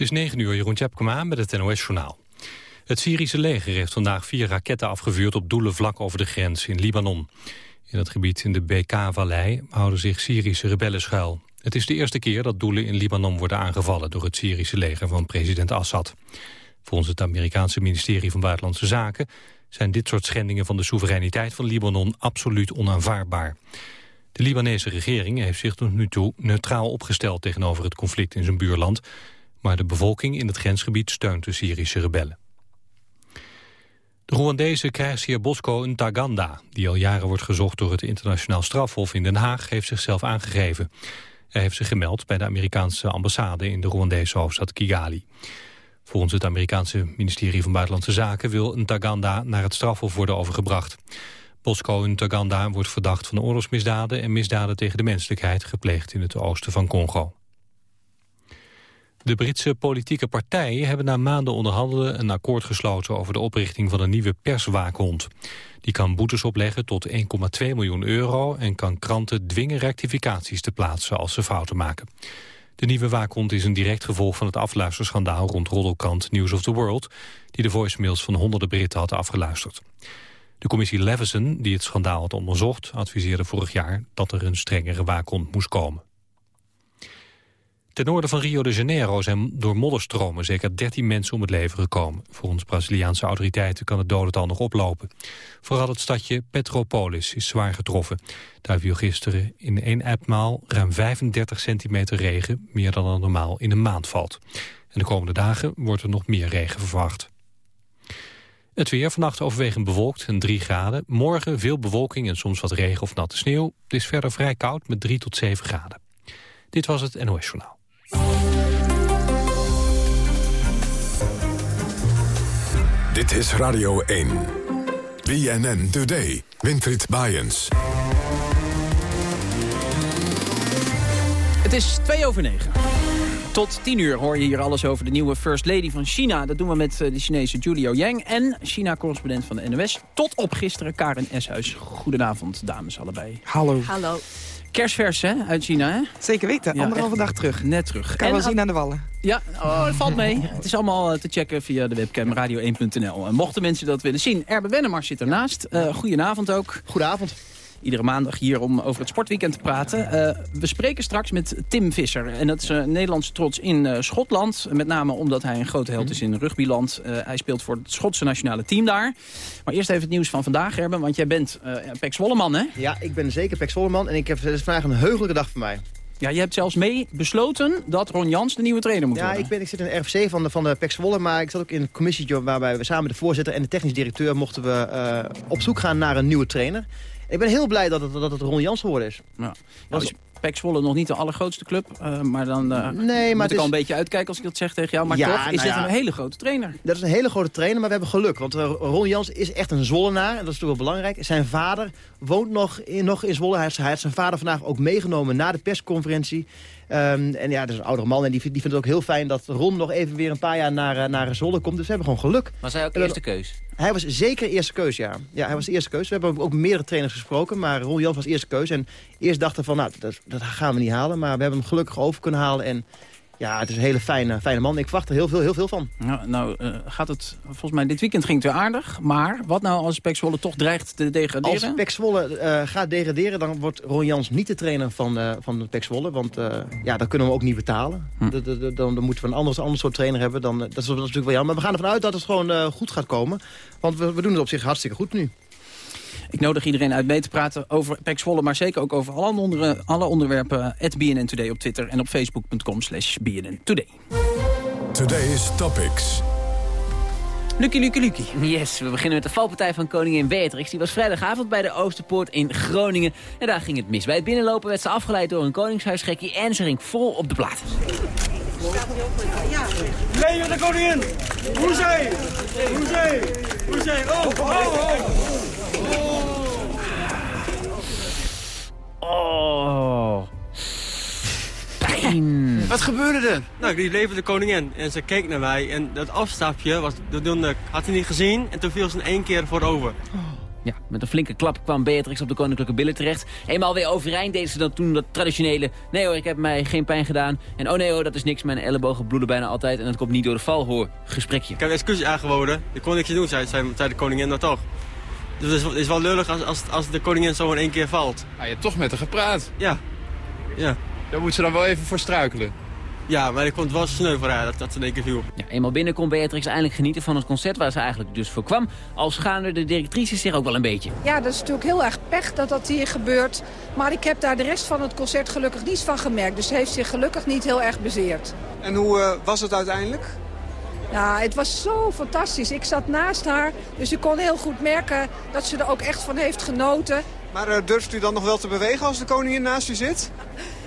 Het is 9 uur, Jeroen Tjepkema met het NOS-journaal. Het Syrische leger heeft vandaag vier raketten afgevuurd op doelen vlak over de grens in Libanon. In het gebied in de BK-vallei houden zich Syrische rebellen schuil. Het is de eerste keer dat doelen in Libanon worden aangevallen door het Syrische leger van president Assad. Volgens het Amerikaanse ministerie van Buitenlandse Zaken zijn dit soort schendingen van de soevereiniteit van Libanon absoluut onaanvaardbaar. De Libanese regering heeft zich tot nu toe neutraal opgesteld tegenover het conflict in zijn buurland, maar de bevolking in het grensgebied steunt de Syrische rebellen. De Rwandese krijgsheer Bosco Ntaganda, die al jaren wordt gezocht door het internationaal strafhof in Den Haag, heeft zichzelf aangegeven. Hij heeft zich gemeld bij de Amerikaanse ambassade in de Rwandese hoofdstad Kigali. Volgens het Amerikaanse ministerie van Buitenlandse Zaken wil Ntaganda naar het strafhof worden overgebracht. Bosco Ntaganda wordt verdacht van oorlogsmisdaden en misdaden tegen de menselijkheid gepleegd in het oosten van Congo. De Britse politieke partijen hebben na maanden onderhandelen een akkoord gesloten over de oprichting van een nieuwe perswaakhond. Die kan boetes opleggen tot 1,2 miljoen euro en kan kranten dwingen rectificaties te plaatsen als ze fouten maken. De nieuwe waakhond is een direct gevolg van het afluisterschandaal rond roddelkrant News of the World, die de voicemails van honderden Britten had afgeluisterd. De commissie Leveson, die het schandaal had onderzocht, adviseerde vorig jaar dat er een strengere waakhond moest komen. Ten noorden van Rio de Janeiro zijn door modderstromen zeker 13 mensen om het leven gekomen. Volgens Braziliaanse autoriteiten kan het dodental nog oplopen. Vooral het stadje Petropolis is zwaar getroffen. Daar viel gisteren in één etmaal ruim 35 centimeter regen, meer dan normaal in een maand valt. En de komende dagen wordt er nog meer regen verwacht. Het weer vannacht overwegend bewolkt en 3 graden. Morgen veel bewolking en soms wat regen of natte sneeuw. Het is verder vrij koud met 3 tot 7 graden. Dit was het NOS Journaal. Dit is Radio 1. BNN Today. Winfried Bajens. Het is 2 over 9. Tot 10 uur hoor je hier alles over de nieuwe First Lady van China. Dat doen we met eh, de Chinese Julio Yang en China-correspondent van de NOS. Tot op gisteren Karen Eshuis. Goedenavond, dames allebei. Hallo. Hallo. Kerstvers, hè, uit China, hè? Zeker weten, Ja, anderhalve dag terug. Net terug. Kan je wel En- zien aan de wallen. Ja, oh, dat valt mee. Het is allemaal eh, te checken via de webcam radio1.nl. En mochten mensen dat willen zien, Erbe Wennemars zit ernaast. Eh goedenavond ook. Goedenavond. Iedere maandag hier om over het sportweekend te praten. Eh, we spreken straks met Tim Visser. En dat is een Nederlandse trots in eh, Schotland. Met name omdat hij een grote held is in rugbyland. Eh, hij speelt voor het Schotse nationale team daar. Maar eerst even het nieuws van vandaag, Erbe. Want jij bent uh, Pek Zwolleman, hè? Ja, ik ben zeker Pek Zollerman en ik heb, het is vandaag een heugelijke dag voor mij. Ja, je hebt zelfs mee besloten dat Ron Jans de nieuwe trainer moet Ja, worden. ik, ben, ik zit in de RFC van de, van de Pek Zwolle, maar ik zat ook in een commissie waarbij we samen de voorzitter en de technisch directeur mochten we uh, op zoek gaan naar een nieuwe trainer. Ik ben heel blij dat het, dat het Ron Jans geworden is. Ja. Nou, is Pek Zwolle nog niet de allergrootste club, uh, maar dan uh, nee, maar moet ik is... al een beetje uitkijken als ik dat zeg tegen jou. Maar ja, toch is nou dit ja. een hele grote trainer. Dat is een hele grote trainer, maar we hebben geluk. Want uh, Ron Jans is echt een Zwollenaar en dat is natuurlijk wel belangrijk. Zijn vader woont nog in, nog in Zwolle. Hij heeft, hij heeft zijn vader vandaag ook meegenomen na de persconferentie. Um, en ja, dat is een oudere man en die, die vindt het ook heel fijn dat Ron nog even weer een paar jaar naar, naar Zwolle komt. Dus we hebben gewoon geluk. Was hij ook En eerste keus? Hij was zeker eerste keus, ja. Ja, hij was de eerste keus. We hebben ook meerdere trainers gesproken, maar Ron Jans was eerste keus. En eerst dachten we van, nou, dat, dat gaan we niet halen. Maar we hebben hem gelukkig over kunnen halen. En ja, het is een hele fijne, fijne man. Ik verwacht er heel veel, heel veel van. Nou, nou uh, gaat het, volgens mij dit weekend ging het weer aardig. Maar wat nou als Pek Zwolle toch dreigt te degraderen? Als Pek Zwolle uh, gaat degraderen, dan wordt Ron Jans niet de trainer van, uh, van Pek Zwolle. Want ja, dat kunnen we ook niet betalen. Hm. De, de, de, dan, dan, moeten we een ander, ander soort trainer hebben. Dan, dat, is, dat is natuurlijk wel jammer. Maar we gaan ervan uit dat het gewoon goed gaat komen. Want we, we doen het op zich hartstikke goed nu. Ik nodig iedereen uit mee te praten over Pek Zwolle, maar zeker ook over alle, onder, alle onderwerpen. At BNN Today op Twitter en op facebook.com slash BNN Today. Today's Topics. Lucky, Lucky, Lucky. Yes, we beginnen met de valpartij van koningin Beatrix. Die was vrijdagavond bij de Oosterpoort in Groningen. En daar ging het mis. Bij het binnenlopen werd ze afgeleid door een koningshuisgekkie en ze ging vol op de plaat. Leven de koningin! Hoezee! Hoezee! Hoezee! Oh, oh, oh! Oh. Pijn. Wat gebeurde er? Nou, die leefde de koningin en ze keek naar mij en dat afstapje was, dat had hij niet gezien en toen viel ze in één keer voorover. Ja, met een flinke klap kwam Beatrix op de koninklijke billen terecht. Eenmaal weer overeind deed ze dan toen dat traditionele... nee hoor, ik heb mij geen pijn gedaan. En oh nee hoor, dat is niks, mijn ellebogen bloeden bijna altijd... en dat komt niet door de val, hoor, gesprekje. Ik heb excuses aangeboden. Ik kon niks doen, zei, zei, zei de koningin dan toch. Dus het is, wel lullig als, als, als de koningin zo in één keer valt. Ah, je hebt toch met haar gepraat. Ja. Ja. Daar moet ze dan wel even voor struikelen. Ja, maar ik vond het wel sneu voor haar dat, dat ze in één keer viel. Ja, eenmaal binnen kon Beatrix eindelijk genieten van het concert waar ze eigenlijk dus voor kwam. Al schaamde de directrice zich ook wel een beetje. Ja, dat is natuurlijk heel erg pech dat dat hier gebeurt. Maar ik heb daar de rest van het concert gelukkig niets van gemerkt. Dus ze heeft zich gelukkig niet heel erg bezeerd. En hoe uh, was het uiteindelijk? Ja, het was zo fantastisch. Ik zat naast haar, dus ik kon heel goed merken dat ze er ook echt van heeft genoten. Maar uh, durft u dan nog wel te bewegen als de koningin naast u zit?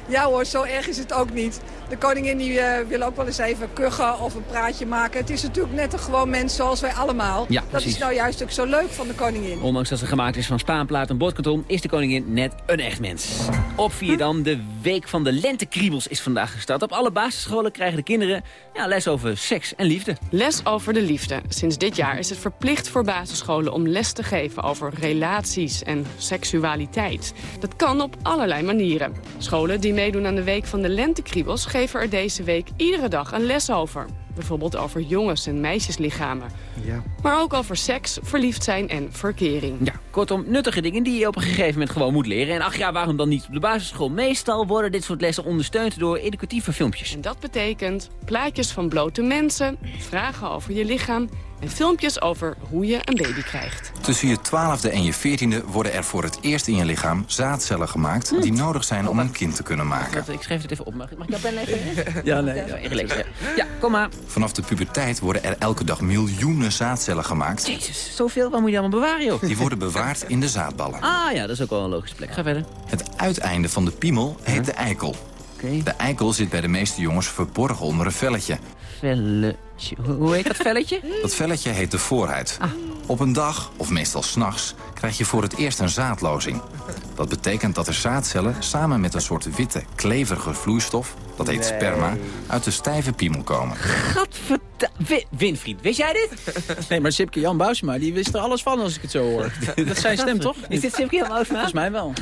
Ja hoor, zo erg is het ook niet. De koningin die, uh, wil ook wel eens even kuchen of een praatje maken. Het is natuurlijk net een gewoon mens zoals wij allemaal. Ja, dat is nou juist ook zo leuk van de koningin. Ondanks dat ze gemaakt is van spaanplaat en bordkarton... is de koningin net een echt mens. Op vier dan, de week van de lentekriebels is vandaag gestart. Op alle basisscholen krijgen de kinderen ja, les over seks en liefde. Les over de liefde. Sinds dit jaar is het verplicht voor basisscholen om les te geven... over relaties en seksualiteit. Dat kan op allerlei manieren. Scholen die meedoen aan de week van de lentekriebels... geven er deze week iedere dag een les over. Bijvoorbeeld over jongens- en meisjeslichamen. Ja. Maar ook over seks, verliefd zijn en verkering. Ja, kortom, nuttige dingen die je op een gegeven moment gewoon moet leren. En ach ja, waarom dan niet op de basisschool? Meestal worden dit soort lessen ondersteund door educatieve filmpjes. En dat betekent plaatjes van blote mensen, vragen over je lichaam... en filmpjes over hoe je een baby krijgt. Tussen je twaalfde en je veertiende worden er voor het eerst in je lichaam zaadcellen gemaakt... die nodig zijn om een kind te kunnen maken. Ik schrijf het even op. Mag, mag ik jouw pen even? Ja, nee. Ja. ja, kom maar. Vanaf de puberteit worden er elke dag miljoenen zaadcellen gemaakt. Jezus, zoveel? Waar moet je allemaal bewaren, joh? Die worden bewaard in de zaadballen. Ah ja, dat is ook wel een logische plek. Ga verder. Het uiteinde van de piemel heet de eikel. Oké. De eikel zit bij de meeste jongens verborgen onder een velletje. Velletje. Hoe- heet dat velletje? Dat velletje heet de voorhuid. Op een dag, of meestal s'nachts, krijg je voor het eerst een zaadlozing. Dat betekent dat er zaadcellen samen met een soort witte, kleverige vloeistof... dat heet sperma, uit de stijve piemel komen. Gadverda... Wi- Winfried, wist jij dit? Nee, maar Sipke Jan Bousma, die wist er alles van als ik het zo hoor. Dat is zijn stem, toch? Is dit Sipke Jan Bousma? Volgens mij wel.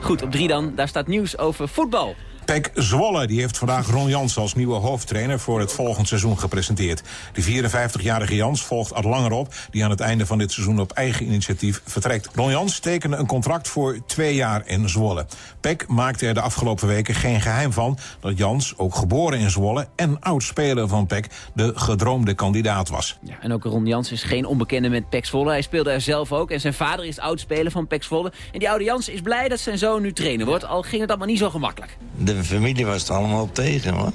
Goed, op drie dan. Daar staat nieuws over voetbal. Pek Zwolle die heeft vandaag Ron Jans als nieuwe hoofdtrainer voor het volgend seizoen gepresenteerd. De 54-jarige Jans volgt Ad Langer op, die aan het einde van dit seizoen op eigen initiatief vertrekt. Ron Jans tekende een contract voor twee jaar in Zwolle. Pek maakte er de afgelopen weken geen geheim van dat Jans, ook geboren in Zwolle en oud-speler van Pek, de gedroomde kandidaat was. Ja, en ook Ron Jans is geen onbekende met Pek Zwolle. Hij speelde er zelf ook. En zijn vader is oud-speler van Pek Zwolle. En die oude Jans is blij dat zijn zoon nu trainer wordt. Al ging het allemaal niet zo gemakkelijk. De familie was er allemaal op tegen, hoor.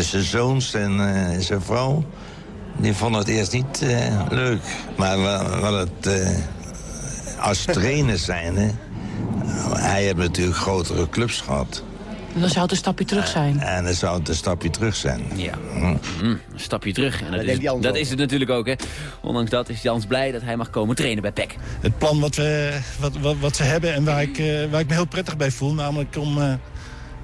Zijn zoons en eh, zijn vrouw, die vonden het eerst niet eh, leuk. Maar wel, wel het, eh, als trainer zijn, hè, hij heeft natuurlijk grotere clubs gehad. Dan zou het een stapje terug zijn. En dan zou het een stapje terug zijn. Ja. Hm. Mm, een stapje terug. En dat, is, ander dat is het natuurlijk ook, hè. Ondanks dat is Jans blij dat hij mag komen trainen bij Pek. het plan wat, we, wat, wat, wat ze hebben en waar ik, eh, waar ik me heel prettig bij voel. Namelijk om eh,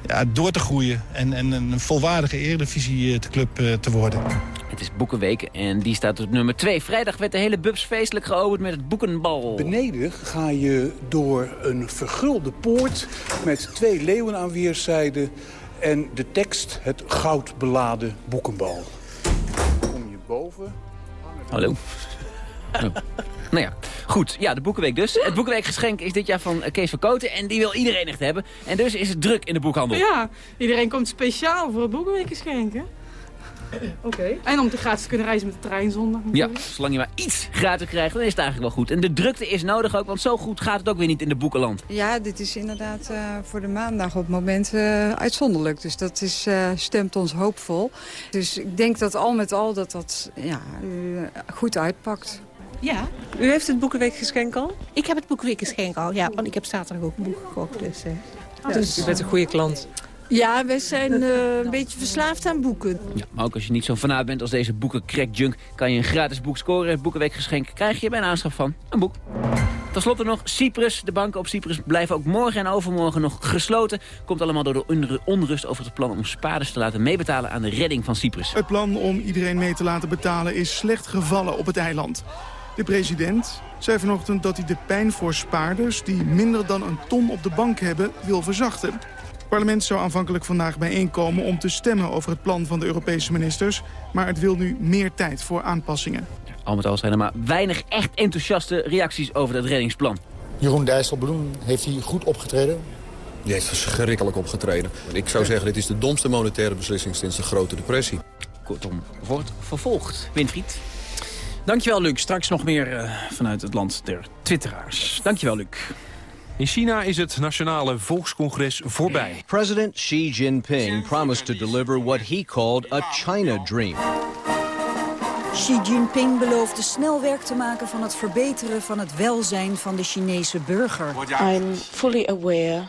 ja, door te groeien en, en een volwaardige Eredivisie-club eh, te worden. Het is Boekenweek en die staat op nummer 2. Vrijdag werd de hele bubs feestelijk geopend met het Boekenbal. Beneden ga je door een vergulde poort met twee leeuwen aan weerszijden en de tekst het goudbeladen boekenbal. Kom je boven. Hallo. Oh. Nou ja, goed. Ja, de Boekenweek dus. Het Boekenweekgeschenk is dit jaar van eh, Kees van Koten en die wil iedereen echt hebben. En dus is het druk in de boekhandel. Ja, iedereen komt speciaal voor het boekenweekgeschenk, hè? Oké. En om te gratis te kunnen reizen met de trein zondag. Ja, zolang je maar iets gratis krijgt, dan is het eigenlijk wel goed. En de drukte is nodig ook, want zo goed gaat het ook weer niet in de boekenland. Ja, dit is inderdaad eh, voor de maandag op het moment eh, uitzonderlijk. Dus dat is, eh, stemt ons hoopvol. Dus ik denk dat al met al dat dat ja, goed uitpakt. Ja. U heeft het Boekenweekgeschenk al? Ik heb het Boekenweekgeschenk al, ja. Want ik heb zaterdag ook een boek gekocht. Dus, eh, dus u bent een goede klant. Ja, we zijn eh, een beetje verslaafd aan boeken. Ja, maar ook als je niet zo fanaat bent als deze boeken Crack Junk... kan je een gratis boek scoren. Het Boekenweekgeschenk krijg je bij een aanschaf van een boek. Ten slotte nog Cyprus. De banken op Cyprus blijven ook morgen en overmorgen nog gesloten. Komt allemaal door de onru- onrust over het plan om spaarders te laten meebetalen aan de redding van Cyprus. Het plan om iedereen mee te laten betalen is slecht gevallen op het eiland. De president zei vanochtend dat hij de pijn voor spaarders... die minder dan een ton op de bank hebben, wil verzachten. Het parlement zou aanvankelijk vandaag bijeenkomen om te stemmen over het plan van de Europese ministers. Maar het wil nu meer tijd voor aanpassingen. Al met al zijn er maar weinig echt enthousiaste reacties over dat reddingsplan. Jeroen Dijsselbloem, heeft hij goed opgetreden? Die heeft verschrikkelijk opgetreden. Ik zou zeggen, dit is de domste monetaire beslissing sinds de grote depressie. Kortom, wordt vervolgd. Winfried. Dankjewel, Luc. Straks nog meer uh, vanuit het land der twitteraars. Dankjewel, Luc. In China is het nationale volkscongres voorbij. President Xi Jinping promised to deliver what he called a China dream. Xi Jinping beloofde snel werk te maken van het verbeteren van het welzijn van de Chinese burger. I'm fully aware,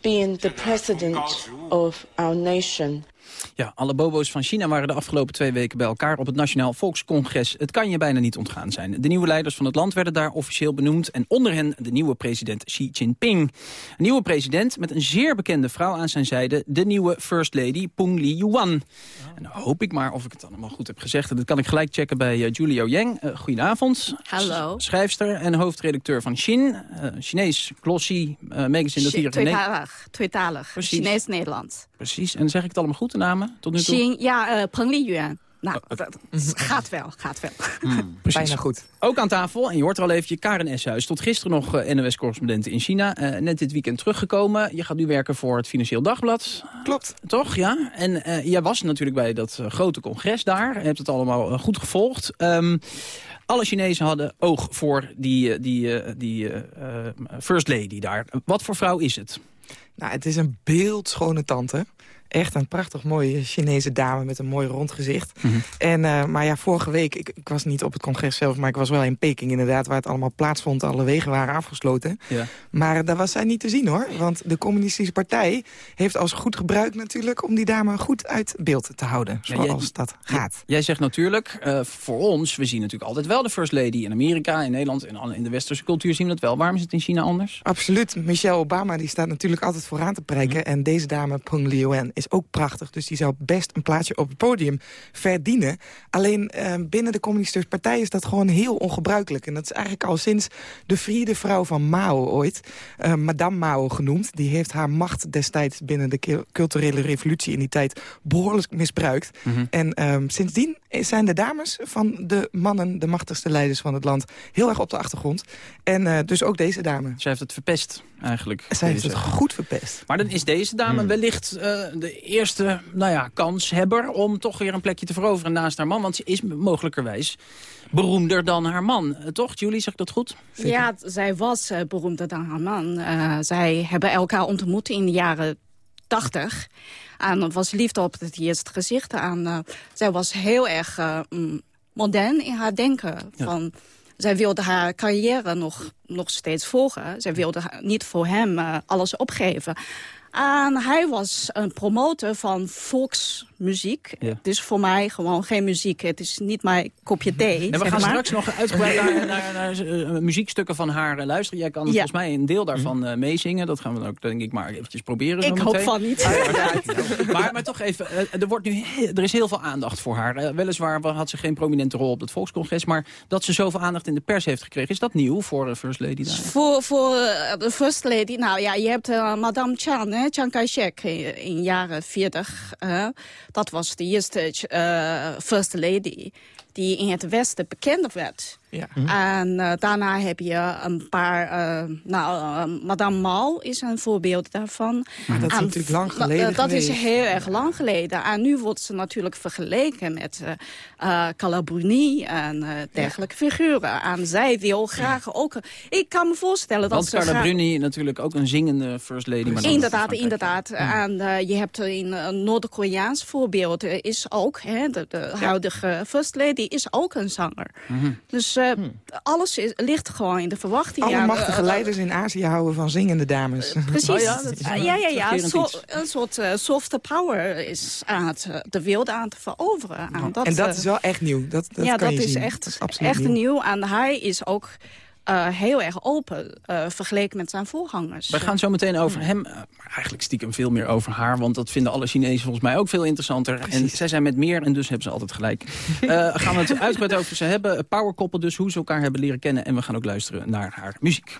being the president of our nation, ja, alle bobo's van China waren de afgelopen twee weken bij elkaar op het Nationaal Volkscongres. Het kan je bijna niet ontgaan zijn. De nieuwe leiders van het land werden daar officieel benoemd. En onder hen de nieuwe president Xi Jinping. Een nieuwe president met een zeer bekende vrouw aan zijn zijde. De nieuwe First Lady Peng Li-yuan. En dan hoop ik maar of ik het allemaal goed heb gezegd. Dat kan ik gelijk checken bij uh, Julio Yang. Uh, goedenavond. Hallo. Schrijfster en hoofdredacteur van Xin. Uh, Chinees, glossy, magazine dat hier... Tweetalig, tweetalig. Chinees-Nederland. Precies. En zeg ik het allemaal goed, de namen, tot nu toe? Xin, ja, Peng Liyuan. Nou, oh, dat, gaat wel, gaat wel. Mm, Bijna goed. Ook aan tafel, en je hoort er al eventjes, Karen Eshuis. Tot gisteren nog uh, NOS-correspondent in China. Uh, net dit weekend teruggekomen. Je gaat nu werken voor het Financieel Dagblad. Klopt. Toch, ja. En uh, jij was natuurlijk bij dat grote congres daar. Je hebt het allemaal goed gevolgd. Um, alle Chinezen hadden oog voor die, die, die First Lady daar. Wat voor vrouw is het? Nou, het is een beeldschone tante. Echt een prachtig mooie Chinese dame met een mooi rond gezicht. Mhm. en, uh, maar ja, vorige week, ik, ik, was niet op het congres zelf... maar ik was wel in Peking inderdaad, waar het allemaal plaatsvond. Alle wegen waren afgesloten. Ja. Maar daar was zij niet te zien hoor. Want de communistische partij heeft als goed gebruik natuurlijk... om die dame goed uit beeld te houden, zoals ja, jij, dat gaat. Jij zegt natuurlijk, uh, voor ons, we zien natuurlijk altijd wel de First Lady... in Amerika, in Nederland, in, in de westerse cultuur zien we dat wel. Waarom is het in China anders? Absoluut. Michelle Obama die staat natuurlijk altijd vooraan te prijken. Mhm. En deze dame, Peng Liyuan, is ook prachtig. Dus die zou best een plaatsje op het podium verdienen. Alleen uh, binnen de communistische partij is dat gewoon heel ongebruikelijk. En dat is eigenlijk al sinds de vriende vrouw van Mao ooit. Uh, Madame Mao genoemd. Die heeft haar macht destijds binnen de culturele revolutie in die tijd behoorlijk misbruikt. Mhm. Mm -hmm. En um, sindsdien zijn de dames van de mannen, de machtigste leiders van het land, heel erg op de achtergrond. En uh, dus ook deze dame. Zij heeft het verpest, eigenlijk. Zij heeft het goed verpest. Maar dan is deze dame hmm. wellicht uh, de eerste nou ja, kanshebber om toch weer een plekje te veroveren naast haar man. Want ze is mogelijkerwijs beroemder dan haar man. Uh, toch, Julie, zeg ik dat goed? Zeker? Ja, zij was uh, beroemder dan haar man. Uh, zij hebben elkaar ontmoet in de jaren 80. En was liefde op het eerste gezicht. En uh, zij was heel erg uh, modern in haar denken. Ja. Van, zij wilde haar carrière nog, nog steeds volgen. Zij wilde niet voor hem uh, alles opgeven. En hij was een promotor van volksmuziek. Ja. Het is voor mij gewoon geen muziek. Het is niet mijn kopje thee. En we gaan maar. straks nog uitgebreid naar, naar, naar uh, muziekstukken van haar uh, luisteren. Jij kan Ja. volgens mij een deel daarvan uh, meezingen. Dat gaan we dan ook denk ik maar eventjes proberen. Ik hoop meteen. van niet. Ah, maar, maar toch even, er, wordt nu, er is heel veel aandacht voor haar. Uh, weliswaar had ze geen prominente rol op het volkscongres. Maar dat ze zoveel aandacht in de pers heeft gekregen. Is dat nieuw voor de First Lady daar? Voor, voor eh, de First Lady, nou ja, je hebt eh, Madame Chan, hè, Chiang Kai-shek in, jaren 40. eh, dat was de eerste eh, First Lady die in het Westen bekend werd. Ja. En eh, daarna heb je een paar... eh, nou, eh, Madame Mao is een voorbeeld daarvan. Maar dat is En natuurlijk lang geleden Dat is heel erg lang geleden. En nu wordt ze natuurlijk vergeleken met eh eh, Calabruni en eh, dergelijke figuren. En zij wil graag ook... Ik kan me voorstellen dat Want ze graag- Bruni natuurlijk ook een zingende First Lady. Maar Inderdaad, inderdaad. En eh, je hebt in een Noord-Koreaans voorbeeld is ook, hè, de, de huidige First Lady is ook een zanger. Mhm. Dus eh, alles is, ligt gewoon in de verwachting. Alle Ja, machtige eh, leiders in Azië houden van zingende dames. Precies. Oh ja, dat is ja, een ja, een soort eh, soft power is aan het, eh, de wereld aan te veroveren. En dat, en dat eh, is wel echt nieuw. Dat, dat ja, kan dat je is zien. echt, Dat is absoluut echt nieuw. nieuw. En hij is ook eh, heel erg open eh, vergeleken met zijn voorgangers. We gaan zo meteen over hem, eh, maar eigenlijk stiekem veel meer over haar. Want dat vinden alle Chinezen volgens mij ook veel interessanter. En zij zijn met meer en dus hebben ze altijd gelijk. Gaan we het uitgebreid over ze hebben. Powerkoppel dus, hoe ze elkaar hebben leren kennen. En we gaan ook luisteren naar haar muziek.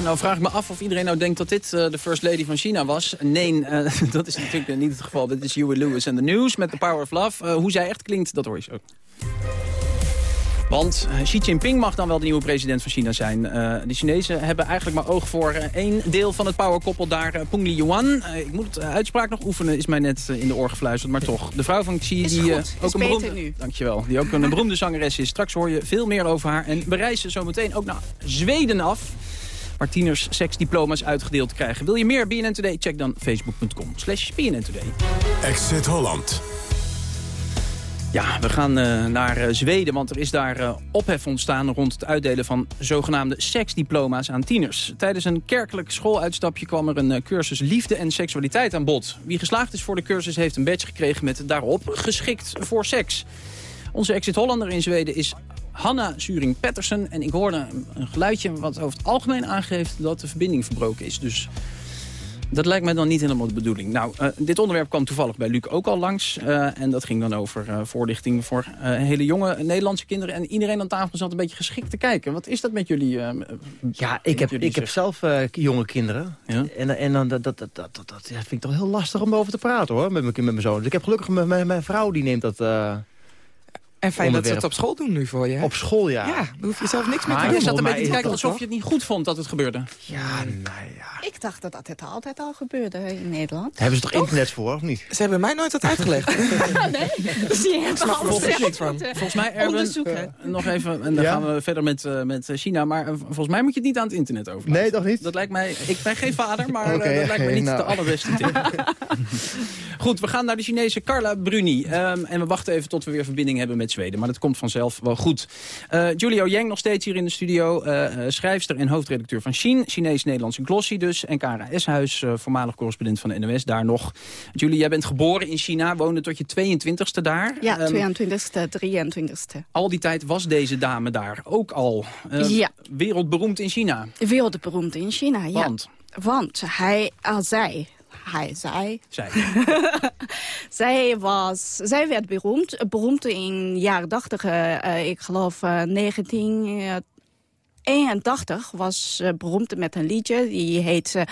Ja, nou vraag ik me af of iedereen nou denkt dat dit eh, de First Lady van China was. Nee, eh, dat is natuurlijk niet het geval. Dit is Huey Lewis en the News met The Power of Love. Eh, hoe zij echt klinkt, dat hoor je zo. Want Xi Jinping mag dan wel de nieuwe president van China zijn. De Chinezen hebben eigenlijk maar oog voor één deel van het powerkoppel daar, uh, Peng Liyuan. Uh, ik moet de uitspraak nog oefenen, is mij net in de oor gefluisterd. Maar toch, de vrouw van Xi, Is die goed, ook een beroemde, nu. Dankjewel, die ook een beroemde zangeres is. Straks hoor je veel meer over haar. En we reizen zometeen ook naar Zweden af. Waar tieners seksdiploma's uitgedeeld krijgen. Wil je meer BNN Today? Check dan facebook.com slash BNN Today. Exit Holland. Ja, we gaan eh, naar eh, Zweden, want er is daar eh, ophef ontstaan rond het uitdelen van zogenaamde seksdiploma's aan tieners. Tijdens een kerkelijk schooluitstapje kwam er een cursus liefde en seksualiteit aan bod. Wie geslaagd is voor de cursus heeft een badge gekregen met daarop geschikt voor seks. Onze exit Hollander in Zweden is Hanna Suring-Pettersen. En ik hoorde een- geluidje wat over het algemeen aangeeft dat de verbinding verbroken is. Dus dat lijkt mij dan niet helemaal de bedoeling. Nou, eh, dit onderwerp kwam toevallig bij Luc ook al langs. eh, en dat ging dan over eh, voorlichting voor hele jonge Nederlandse kinderen. En iedereen aan tafel zat een beetje geschikt te kijken. Wat is dat met jullie? Ja, ik heb, ik heb zelf jonge kinderen. En, en dan, dat, dat, dat, dat, dat, ja, vind ik toch heel lastig om over te praten hoor, met mijn, met mijn zoon. Dus ik heb gelukkig mijn, mijn, vrouw die neemt dat En fijn dat ze het op school doen nu voor je. hè? Op school, ja. Ja, daar hoef je zelf niks meer Maar te je doen. zat een beetje te kijken dat alsof je het niet goed vond dat het gebeurde. Ja, nou ja. Ik dacht dat het altijd al gebeurde in Nederland. Hebben ze toch internet voor, of niet? Ze hebben mij nooit wat uitgelegd. nee, dus die hebben er alles volgens van. Volgens mij, Erwin, onderzoeken. eh, nog even, en dan Ja? gaan we verder met, eh, met eh, China. Maar eh, volgens mij moet je het niet aan het internet over. Nee, toch niet? Dat lijkt mij, ik ben geen vader, maar eh, dat lijkt me niet nou. de allerbeste tip. Goed, we gaan naar de Chinese Carla Bruni. Ehm, en we wachten even tot we weer verbinding hebben met Zweden. Maar dat komt vanzelf wel goed. Eh Julio Yang nog steeds hier in de studio. eh, schrijfster en hoofdredacteur van Xin. Chinees-Nederlandse Glossy dus. En Kara Eshuis, eh, voormalig correspondent van de NOS, daar nog. Julie, jij bent geboren in China, woonde tot je 22e daar. Ja, Ehm, 22e, 23e. al die tijd was deze dame daar ook al. eh, Ja. Wereldberoemd in China. Wereldberoemd in China, ja. Want? Want hij, uh, zij, hij, zij, Zij. zij, was, zij werd beroemd. Beroemd in jaren 80, eh, ik geloof eh, 1981 was ze beroemd met een liedje. Die heet eh,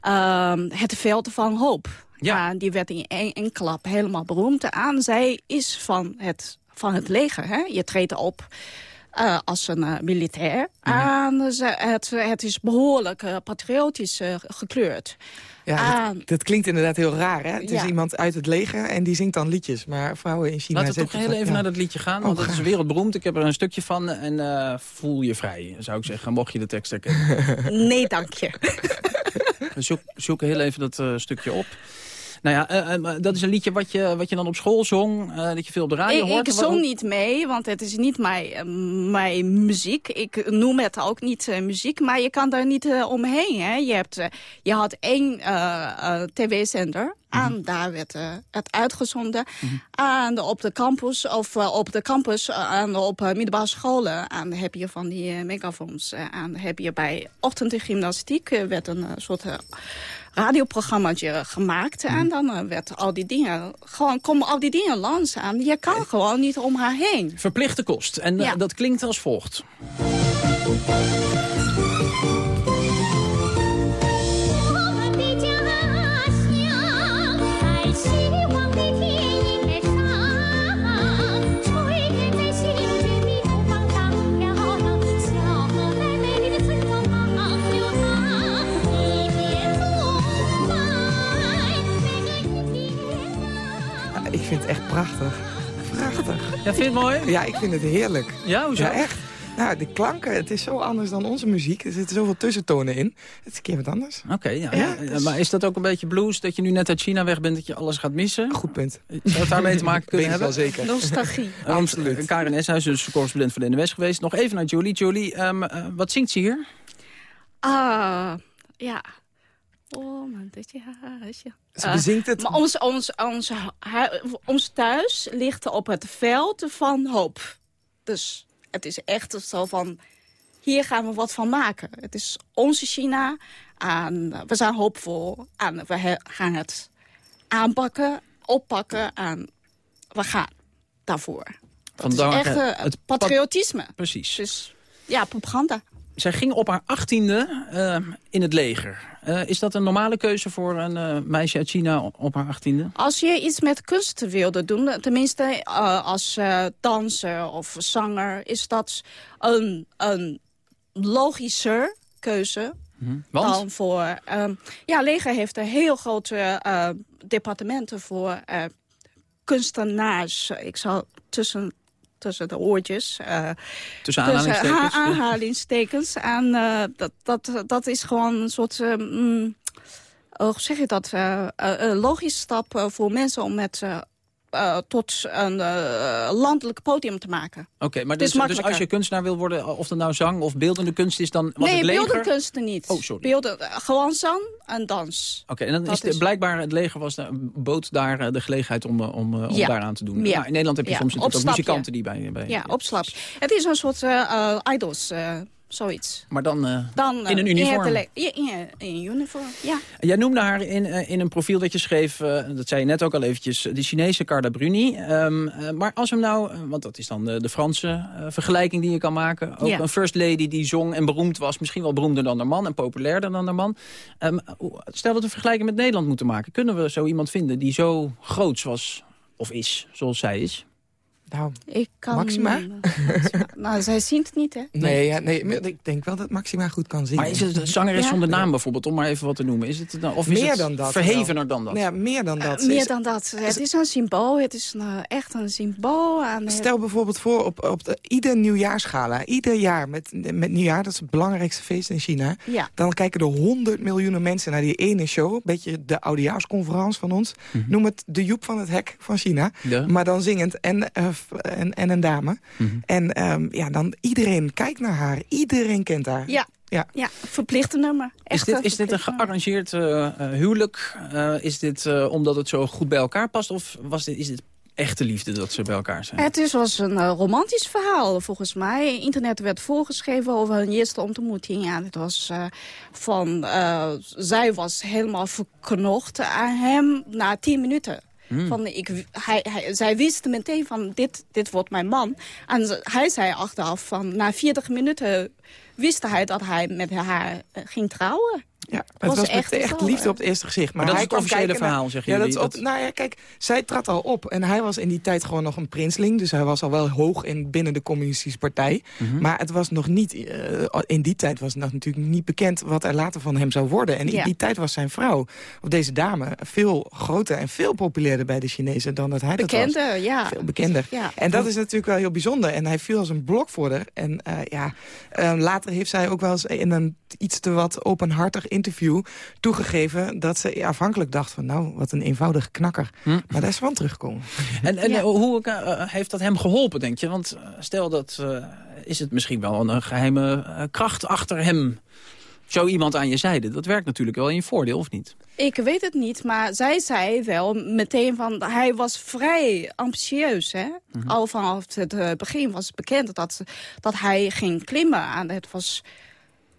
ehm, Het Veld van Hoop. Ja. die werd in één, één klap helemaal beroemd. En zij is van het, van het leger. Hè? Je treedt op eh, als een eh, militair. En ze, het, het is behoorlijk eh, patriotisch eh, gekleurd. Ja, En- dat, dat klinkt inderdaad heel raar, hè? Het is iemand uit het leger en die zingt dan liedjes. Maar vrouwen in China... Laten we toch heel dat- even ja. naar dat liedje gaan, Oh, want het is graag. wereldberoemd. Ik heb er een stukje van en eh, voel je vrij, zou ik zeggen, mocht je de tekst herkennen. Nee, dank je. zoek, zoek heel even dat eh, stukje op. Nou ja, eh, eh, dat is een liedje wat je, wat je dan op school zong, eh, dat je veel op de radio Ik, hoort. ik zong niet mee, want het is niet mijn, mijn muziek. Ik noem het ook niet muziek, maar je kan daar niet omheen. Hè. Je, hebt, je had één tv-zender en daar werd het uitgezonden. En op de campus, of op de campus en op middelbare scholen en heb je van die megafoons. en heb je bij ochtendgymnastiek werd een soort... radioprogrammaatje gemaakt. En dan eh, werd al die dingen, gewoon komen al die dingen langs en je kan gewoon niet om haar heen. Verplichte kost. En eh, Ja. dat klinkt als volgt. Je het mooi? Ja, ik vind het heerlijk. Ja, hoezo? Ja, echt. Nou, de klanken, het is zo anders dan onze muziek. Er zitten zoveel tussentonen in. Het is een keer wat anders. Oké, ja. Ja, Eh, dus- Maar is dat ook een beetje blues, dat je nu net uit China weg bent, dat je alles gaat missen? Goed punt. Zou het daarmee te maken kunnen Weet ik hebben? wel zeker. Nostalgie. Want Absoluut. eh, Karen Eshuis is dus correspondent van de NWS geweest. Nog even naar Julie. Julie, ehm, eh, wat zingt ze hier? Ah, ja. Oh, man, dit jasje. Ze het. Maar ons, ons, ons, ons thuis ligt op het veld van hoop. Dus het is echt zo van, hier gaan we wat van maken. Het is onze China en we zijn hoopvol. En we gaan het aanpakken, oppakken en we gaan daarvoor. Dat Vandaar, is echt eh, eh, het pat- patriotisme. Precies. Dus ja, propaganda. Zij ging op haar achttiende eh, in het leger. Eh, is dat een normale keuze voor een eh, meisje uit China op haar achttiende? Als je iets met kunst wilde doen, tenminste eh, als danser of zanger... is dat een, een logischer keuze Want? dan voor... ehm, ja, leger heeft een heel grote departementen voor kunstenaars. Ik zal tussen, tussen de oortjes... eh, Tussen aanhalingstekens, aanhalingstekens. En eh, dat, dat, dat is gewoon een soort... eh, mm, oh, hoe zeg je dat? een logische stap voor mensen om met eh, eh, tot een eh, landelijk podium te maken. Oké, maar dus, dus als je kunstenaar wil worden, of dat nou zang of beeldende kunst is, dan was nee, het leger... beeldenkunsten niet. Oh, sorry. Beelden, eh, gewoon zang en dans. Oké, en dan Dat is, de, is- blijkbaar het leger was bood daar eh, de gelegenheid om, eh, om, eh, om Ja. daaraan te doen. Ja. Nou, in Nederland heb je Ja, soms natuurlijk ook muzikanten die bij... bij Ja, opslap. Het is een soort eh, eh, idols, eh, zoiets. Maar dan, eh, Dan, eh, in een uniform. Ja, in, een uniform, ja. Jij noemde haar in, eh, in een profiel dat je schreef, eh, dat zei je net ook al eventjes, de Chinese Carla Bruni. Ehm, eh, maar als we hem nou, eh, want dat is dan de, de Franse eh, vergelijking die je kan maken. Ook Ja. een first lady die zong en beroemd was, misschien wel beroemder dan haar man en populairder dan haar man. Ehm, stel dat we een vergelijking met Nederland moeten maken. Kunnen we zo iemand vinden die zo groots was, of is, zoals zij is? Nou, Ik kan, Maxima? Maxima. nou, zij zingt niet, hè? Nee, ja, nee, maar ik denk wel dat Maxima goed kan zingen. Maar is het een zangeres Ja. zonder naam bijvoorbeeld, om maar even wat te noemen? Is het, dan- of is meer het dan dat. verhevener dan dat? Ja, meer dan dat. Eh, Ze meer is- dan dat. Het is een symbool. Het is een, eh, echt een symbool. Eh, Stel bijvoorbeeld voor op, op de, ieder nieuwjaarsgala. Ieder jaar met, met nieuwjaar, dat is het belangrijkste feest in China. Ja. Dan kijken er honderd miljoenen mensen naar die ene show. Beetje de oudejaarsconferentie van ons. Noem het de Joep van het Hek van China. Ja. Maar dan zingend en, eh, en, en een dame. En ehm, ja, dan iedereen kijkt naar haar. Iedereen kent haar. Ja. Ja. ja, verplichte nummer. Is dit, is dit een gearrangeerd eh, eh, huwelijk? Eh, is dit eh, omdat het zo goed bij elkaar past? Of was dit, is dit echte liefde dat ze bij elkaar zijn? Het is, was een eh, romantisch verhaal, volgens mij. Internet werd voorgeschreven over hun eerste ontmoeting. Ja, het was eh, van... eh, zij was helemaal verknocht aan hem na tien minuten. Hmm. Van, ik, hij, hij, zij wist meteen van, dit, dit wordt mijn man. En hij zei achteraf van, na 40 minuten wist hij dat hij met haar eh, ging trouwen. Ja, het was, echt, liefde op het eerste gezicht. Maar dat hij is het officiële verhaal, naar- zeggen ja, dat is op- nou ja, kijk, zij trad al op. En hij was in die tijd gewoon nog een prinsling. Dus hij was al wel hoog in, binnen de communistische partij. Mhm. Maar het was nog niet... eh, in die tijd was het nog natuurlijk niet bekend... wat er later van hem zou worden. En in Ja. die tijd was zijn vrouw, of deze dame... veel groter en veel populairder bij de Chinezen dan dat hij dat was. Bekender, ja. Veel bekender. Ja. En dat is natuurlijk wel heel bijzonder. En hij viel als een blok voor haar. En eh, ja, eh, later heeft zij ook wel eens in een iets te wat openhartig interview toegegeven... dat ze afhankelijk dacht van, nou, wat een eenvoudige knakker. Hm. Maar daar is van teruggekomen. En, en eh, hoe eh, heeft dat hem geholpen, denk je? Want eh, stel dat, eh, is het misschien wel een, eh, geheime eh, kracht achter hem? Zo iemand aan je zijde, dat werkt natuurlijk wel in je voordeel, of niet? Ik weet het niet, maar zij zei wel meteen van... hij was vrij ambitieus, hè. Mhm. Al vanaf het begin was bekend dat, dat hij ging klimmen. En het was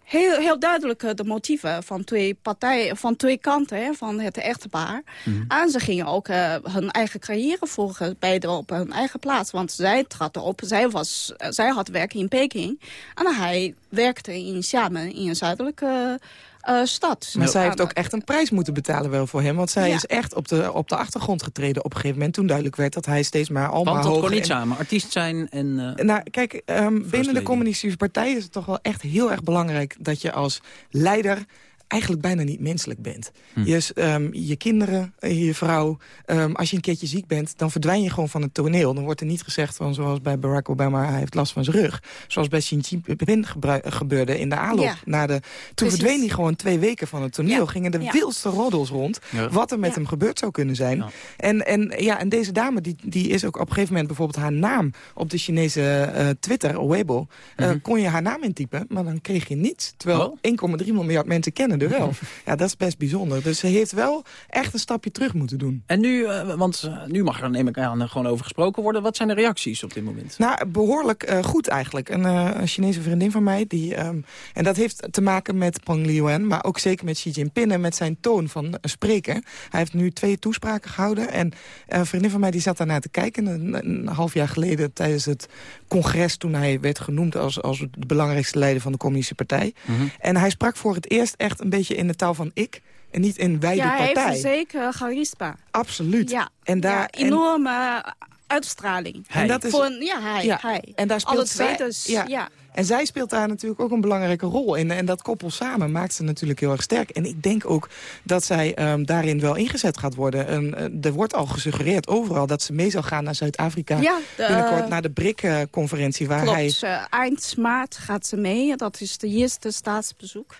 heel, heel duidelijk eh, de motieven van twee partijen... van twee kanten hè, van het echtpaar. Mhm. En ze gingen ook eh, hun eigen carrière volgen, beide op hun eigen plaats. Want zij trad op, zij, was, eh, zij had werk in Peking. En hij werkte in Xiamen, in een zuidelijke eh, stad. Maar zij heeft En- ook echt een prijs moeten betalen wel voor hem. Want zij Ja. is echt op de, op de achtergrond getreden op een gegeven moment... toen duidelijk werd dat hij steeds maar al Want maar dat kon hoger niet en- samen. Artiest zijn en... eh, Nou, kijk, ehm, binnen de communistische partij is het toch wel echt heel erg belangrijk... dat je als leider eigenlijk bijna niet menselijk bent. Hm. Ehm, je kinderen, eh, je vrouw, ehm, als je een keertje ziek bent... dan verdwijn je gewoon van het toneel. Dan wordt er niet gezegd van zoals bij Barack Obama... hij heeft last van zijn rug. Zoals bij Xi Jinping gebru- gebeurde in de aanloop. Ja. Naar de, toen Precies. verdween hij gewoon twee weken van het toneel. Ja. Gingen de Ja. wildste roddels rond. Ja. Wat er met Ja. hem gebeurd zou kunnen zijn. En, en, ja, en deze dame die, die is ook op een gegeven moment bijvoorbeeld haar naam... op de Chinese eh, Twitter, Weibo, eh, Mhm. kon je haar naam intypen... maar dan kreeg je niets. Terwijl 1,3 miljard mensen kennen er wel. ja, dat is best bijzonder. Dus ze heeft wel echt een stapje terug moeten doen. En nu, eh, want eh, nu mag er neem ik aan gewoon over gesproken worden. Wat zijn de reacties op dit moment? Nou, behoorlijk eh, goed eigenlijk. Een, een Chinese vriendin van mij, die, ehm, en dat heeft te maken met Peng Liyuan... maar ook zeker met Xi Jinping en met zijn toon van spreken. Hij heeft nu twee toespraken gehouden. En een vriendin van mij die zat daarnaar te kijken... Een, een half jaar geleden tijdens het congres... toen hij werd genoemd als, als de belangrijkste leider van de communistische partij. Mhm. En hij sprak voor het eerst echt een beetje in de taal van ik... en niet in wij ja, de hij partij. heeft zeker charisma. Absoluut. Ja, En daar- ja, en- enorme uitstraling. En dat is- Voor een- ja, hij, Ja, hij. en daar speelt Alle twee zij- dus, ja. En zij speelt daar natuurlijk ook een belangrijke rol in. En dat koppel samen maakt ze natuurlijk heel erg sterk. En ik denk ook dat zij ehm, daarin wel ingezet gaat worden. En, eh, er wordt al gesuggereerd overal dat ze mee zal gaan naar Zuid-Afrika. Ja, binnenkort naar de BRIC-conferentie waar hij... Klopt, eh, eind maart gaat ze mee. Dat is de eerste staatsbezoek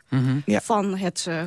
Ja. van het eh,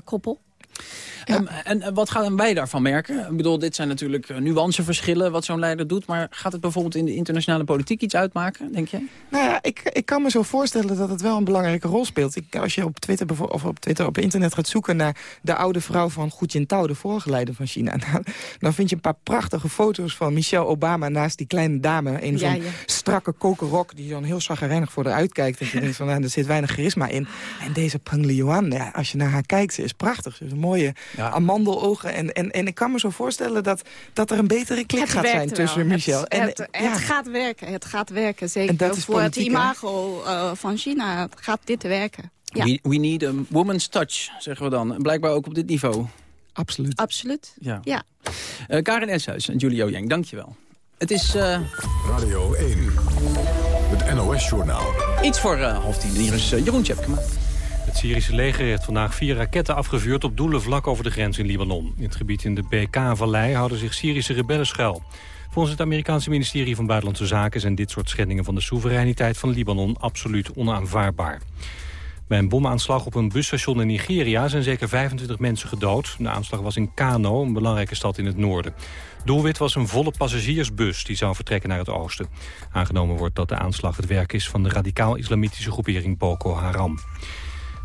Ehm, en wat gaan wij daarvan merken? Ik bedoel, dit zijn natuurlijk eh, nuanceverschillen wat zo'n leider doet. Maar gaat het bijvoorbeeld in de internationale politiek iets uitmaken, denk jij? Nou ja, ik, ik kan me zo voorstellen dat het wel een belangrijke rol speelt. Ik, als je op Twitter, of op Twitter op internet gaat zoeken naar de oude vrouw van Hu Jintao, de vorige leider van China, nou, dan vind je een paar prachtige foto's van Michelle Obama naast die kleine dame. In zo'n Ja, ja. strakke kokerrok die zo'n heel chagrijnig voor haar uitkijkt. En je denkt van, nou, er zit weinig charisma in. En deze Peng Liyuan, ja, als je naar haar kijkt, ze is prachtig. Ze heeft mooie amandelogen. En, en, en ik kan me zo voorstellen dat, dat er een betere klik Het gaat zijn wel. tussen Michel. Het, en, het, het ja. gaat werken, het gaat werken. En Zeker dat is voor het imago eh, van China gaat dit werken. Ja, We, we need a woman's touch, zeggen we dan. En Blijkbaar ook op dit niveau. Absoluut. absoluut. Ja. Ja. Eh, Karin Eshuis en Julio Jeng, dankjewel. Het is eh, Radio 1. Het NOS-journaal. iets voor eh, half tien. Hier is Jeroen Tjepkema. Het Syrische leger heeft vandaag vier raketten afgevuurd op doelen vlak over de grens in Libanon. In het gebied in de BK-vallei houden zich Syrische rebellen schuil. Volgens het Amerikaanse ministerie van Buitenlandse Zaken zijn dit soort schendingen van de soevereiniteit van Libanon absoluut onaanvaardbaar. Bij een bomaanslag op een busstation in Nigeria zijn zeker 25 mensen gedood. De aanslag was in Kano, een belangrijke stad in het noorden. Doelwit was een volle passagiersbus die zou vertrekken naar het oosten. Aangenomen wordt dat de aanslag het werk is van de radicaal-islamitische groepering Boko Haram.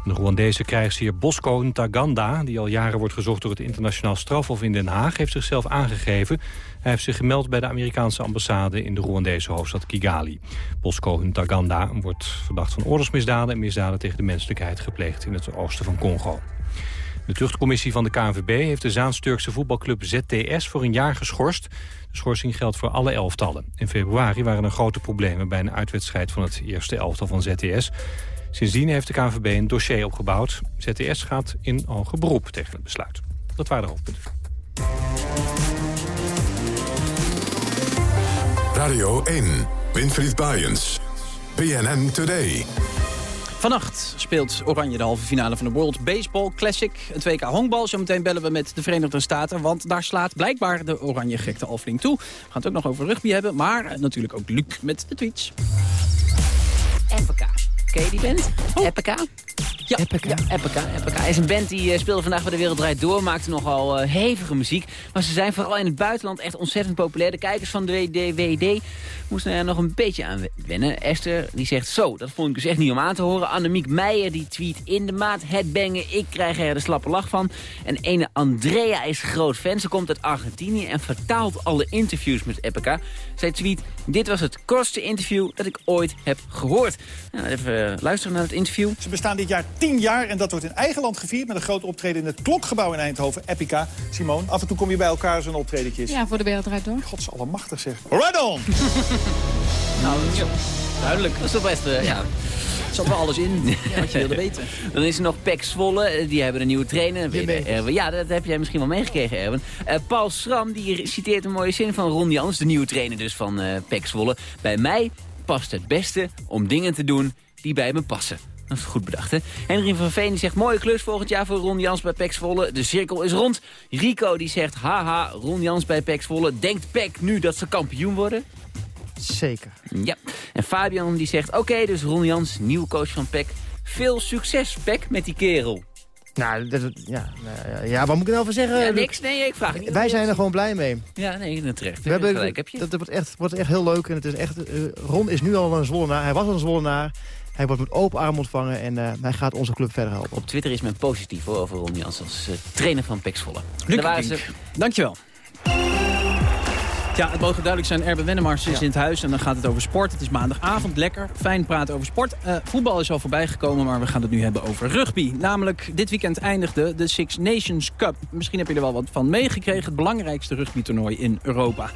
De Rwandese krijgsheer Bosco Ntaganda, die al jaren wordt gezocht door het internationaal strafhof in Den Haag, heeft zichzelf aangegeven. Hij heeft zich gemeld bij de Amerikaanse ambassade in de Rwandese hoofdstad Kigali. Bosco Ntaganda wordt verdacht van oorlogsmisdaden en misdaden tegen de menselijkheid gepleegd in het oosten van Congo. De tuchtcommissie van de KNVB heeft de Zaans-Turkse voetbalclub ZTS voor een jaar geschorst. De schorsing geldt voor alle elftallen. In februari waren er grote problemen bij een uitwedstrijd van het eerste elftal van ZTS. Sindsdien heeft de KNVB een dossier opgebouwd. ZTS gaat in hoger beroep tegen het besluit. Dat waren de hoofdpunten. Radio 1. Winfried Bajens. BNN Today. Vannacht speelt Oranje de halve finale van de World Baseball Classic. Het WK honkbal. Zometeen bellen we met de Verenigde Staten. Want daar slaat blijkbaar de Oranje gekte al flink toe. We gaan het ook nog over rugby hebben. Maar eh, natuurlijk ook Luc met de tweets. Epica. Ken je die band? Epica? Ja, Epica. Ja, Epica. Epica is een band die eh, speelde vandaag bij De Wereld Draait Door. Maakte nogal eh, hevige muziek. Maar ze zijn vooral in het buitenland echt ontzettend populair. De kijkers van de moesten er nog een beetje aan wennen. Esther die zegt zo, dat vond ik dus echt niet om aan te horen. Annemiek Meijer die tweet in de maat het bengen. Ik krijg er de slappe lach van. En ene Andrea is groot fan. Ze komt uit Argentinië en vertaalt alle interviews met Epica. Zij tweet, dit was het kortste interview dat ik ooit heb gehoord. Nou, even eh, luisteren naar het interview. Ze bestaan dit jaar 10 jaar en dat wordt in eigen land gevierd... met een groot optreden in het Klokgebouw in Eindhoven, Epica. Simone, af en toe kom je bij elkaar zo'n optredentjes. Ja, voor de wereld draait door. God, allemachtig zeg. Right on! Nou, dat is duidelijk. Dat is toch best, eh, ja. Zat wel alles in wat je wilde weten. Dan is er nog Pek Zwolle, eh, die hebben een nieuwe trainer. Erwin. Ja, dat heb jij misschien wel meegekregen, Erwin. Eh, Paul Schram, die citeert een mooie zin van Ron Jans, de nieuwe trainer dus van eh Pek Zwolle. Bij mij past het beste om dingen te doen die bij me passen. Dat is goed bedacht, hè? Henry van Veen zegt, mooie klus volgend jaar voor Ron Jans bij Pek Zwolle. De cirkel is rond. Rico die zegt, haha, Ron Jans bij Pek Zwolle. Denkt Pek nu dat ze kampioen worden? Zeker. Ja. En Fabian die zegt, oké, dus Ron Jans, nieuwe coach van Pek. Veel succes, Pek, met die kerel. Nou, dat, ja, nou, ja, ja, wat moet ik er nou van zeggen? Ja, niks, nee, ik vraag niet. Wij zijn er gewoon blij mee. Ja, nee, terecht. We hebben, gelijk heb je. Dat, dat wordt, echt, wordt echt heel leuk. En het is echt, eh, Ron is nu al een Zwollenaar. Hij was al een Zwollenaar. Hij wordt met open arm ontvangen en eh, hij gaat onze club verder helpen. Op Twitter is men positief hoor, over Ron Jans als eh, trainer van Pek Zwolle. Luc Daar waren Dink, ze. dankjewel. Ja, het mogen duidelijk zijn. Erben Wennemars is in het huis en dan gaat het over sport. Het is maandagavond, lekker, fijn praten over sport. Eh, voetbal is al voorbij gekomen, maar we gaan het nu hebben over rugby. Namelijk, dit weekend eindigde de Six Nations Cup. Misschien heb je er wel wat van meegekregen. Het belangrijkste rugbytoernooi in Europa.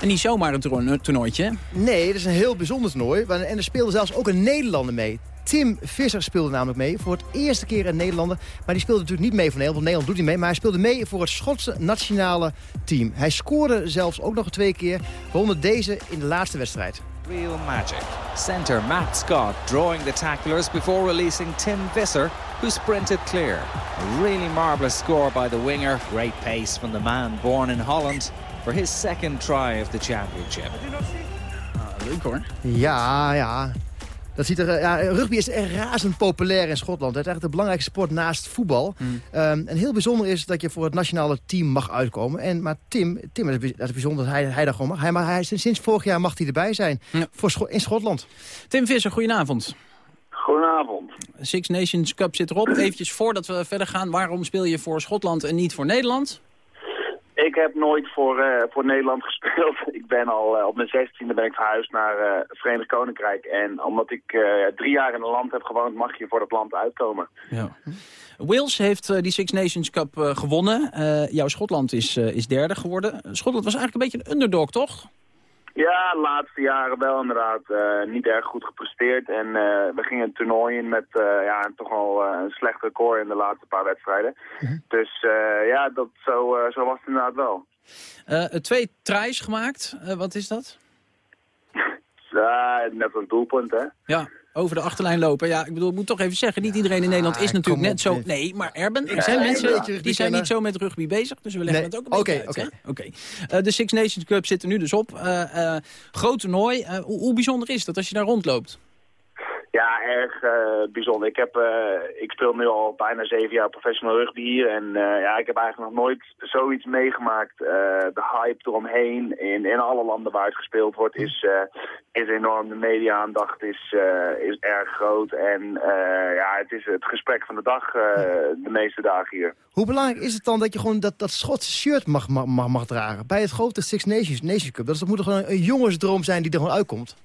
En niet zomaar een toerno- toernooitje. Nee, dat is een heel bijzonder toernooi. waar- En er speelde zelfs ook een Nederlander mee. Tim Visser speelde namelijk mee. Voor het eerste keer een Nederlander. Maar die speelde natuurlijk niet mee voor Nederland. Want Nederland doet niet mee. Maar hij speelde mee voor het Schotse nationale team. Hij scoorde zelfs ook nog twee keer. Waaronder deze in de laatste wedstrijd. Real magic. Center Matt Scott drawing the tacklers before releasing Tim Visser, who sprinted clear. A really marvellous score by the winger. Great pace from the man born in Holland for his second try of the championship. Ah, leuk hoor. Ja, ja. Dat ziet er, eh, ja, rugby is razend populair in Schotland. Het is eigenlijk de belangrijkste sport naast voetbal. Ehm, en heel bijzonder is dat je voor het nationale team mag uitkomen. En, maar Tim, Tim dat is, dat is bijzonder dat hij, hij daar gewoon mag. Hij, maar hij, sinds, sinds vorig jaar mag hij erbij zijn voor Scho- in Schotland. Tim Visser, goedenavond. Goedenavond. Six Nations Cup zit erop. Eventjes voordat we verder gaan, waarom speel je voor Schotland en niet voor Nederland? Ik heb nooit voor, eh, voor Nederland gespeeld. Ik ben al eh, op mijn zestiende ben ik verhuisd naar eh, het Verenigd Koninkrijk. En omdat ik drie jaar in een land heb gewoond, mag je voor dat land uitkomen. Ja. Wales heeft die Six Nations Cup gewonnen. Jouw Schotland is, is derde geworden. Schotland was eigenlijk een beetje een underdog, toch? Ja, de laatste jaren wel inderdaad eh, niet erg goed gepresteerd. En eh, we gingen het toernooi in met eh, ja, toch al een slecht record in de laatste paar wedstrijden. Dus eh, ja, dat, zo, zo was het inderdaad wel. Twee tries gemaakt. Wat is dat? Net een doelpunt, hè? Ja, over de achterlijn lopen. Ja, ik bedoel, ik moet toch even zeggen, niet iedereen in Nederland is natuurlijk net zo... Nee, maar Erben, er zijn mensen die zijn niet zo met rugby bezig, dus we leggen het ook een beetje oké, uit. Oké. Eh, de Six Nations Cup zit er nu dus op. Eh, eh, groot toernooi. Hoe bijzonder is dat als je daar rondloopt? Ja, erg eh, bijzonder. Ik, heb, eh, ik speel nu al bijna zeven jaar professional rugby hier. En eh, ja, ik heb eigenlijk nog nooit zoiets meegemaakt. De hype eromheen in, in alle landen waar het gespeeld wordt is, is enorm. De media-aandacht is, is erg groot. En ja, het is het gesprek van de dag de meeste dagen hier. Hoe belangrijk is het dan dat je gewoon dat, dat Schotse shirt mag, mag, mag, dragen? Bij het grote Six Nations, Nations Cup. Dat, is, dat moet toch gewoon een, een jongensdroom zijn die er gewoon uitkomt?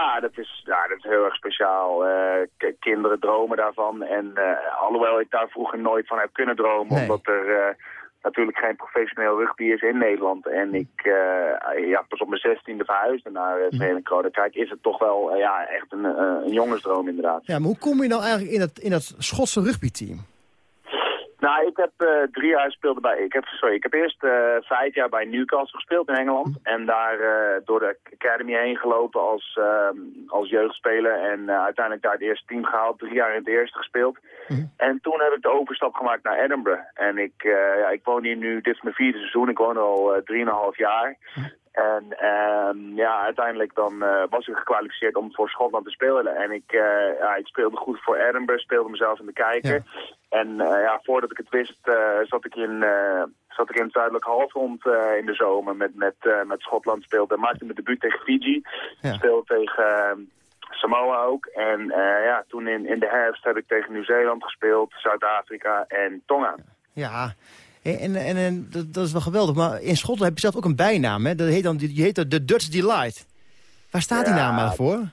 Ja, dat is, ja, dat is heel erg speciaal. Eh, kinderen dromen daarvan. En eh, alhoewel ik daar vroeger nooit van heb kunnen dromen, Nee. omdat er eh, natuurlijk geen professioneel rugby is in Nederland. En ik ja, pas op mijn zestiende verhuisde naar het Verenigd Koninkrijk, is het toch wel ja, echt een, eh, een jongensdroom inderdaad. Ja, maar hoe kom je nou eigenlijk in dat, in dat Schotse rugbyteam? Nou, ik heb eh, drie jaar speelde bij. Ik heb, sorry, ik heb eerst eh, vijf jaar bij Newcastle gespeeld in Engeland. En daar eh, door de academy heen gelopen als, ehm, als jeugdspeler. En uiteindelijk daar het eerste team gehaald. Drie jaar in het eerste gespeeld. En toen heb ik de overstap gemaakt naar Edinburgh. En ik, ja, ik woon hier nu, dit is mijn vierde seizoen. Ik woon al drieënhalf jaar. En ehm, ja, uiteindelijk dan eh, was ik gekwalificeerd om voor Schotland te spelen. En ik, eh, ja, ik speelde goed voor Edinburgh, speelde mezelf in de kijker. En eh, ja, voordat ik het wist, zat, ik in, zat ik in het zuidelijk halfrond in de zomer met, met, met Schotland speelde. Maakte mijn debuut tegen Fiji, speelde tegen eh, Samoa ook. En ja, toen in, in de herfst heb ik tegen Nieuw-Zeeland gespeeld, Zuid-Afrika en Tonga. Ja, en, en, en, dat, dat is wel geweldig. Maar in Schotland heb je zelf ook een bijnaam, hè? Dat heet dan, die heet de Dutch Delight. Waar staat die Ja, naam maar voor?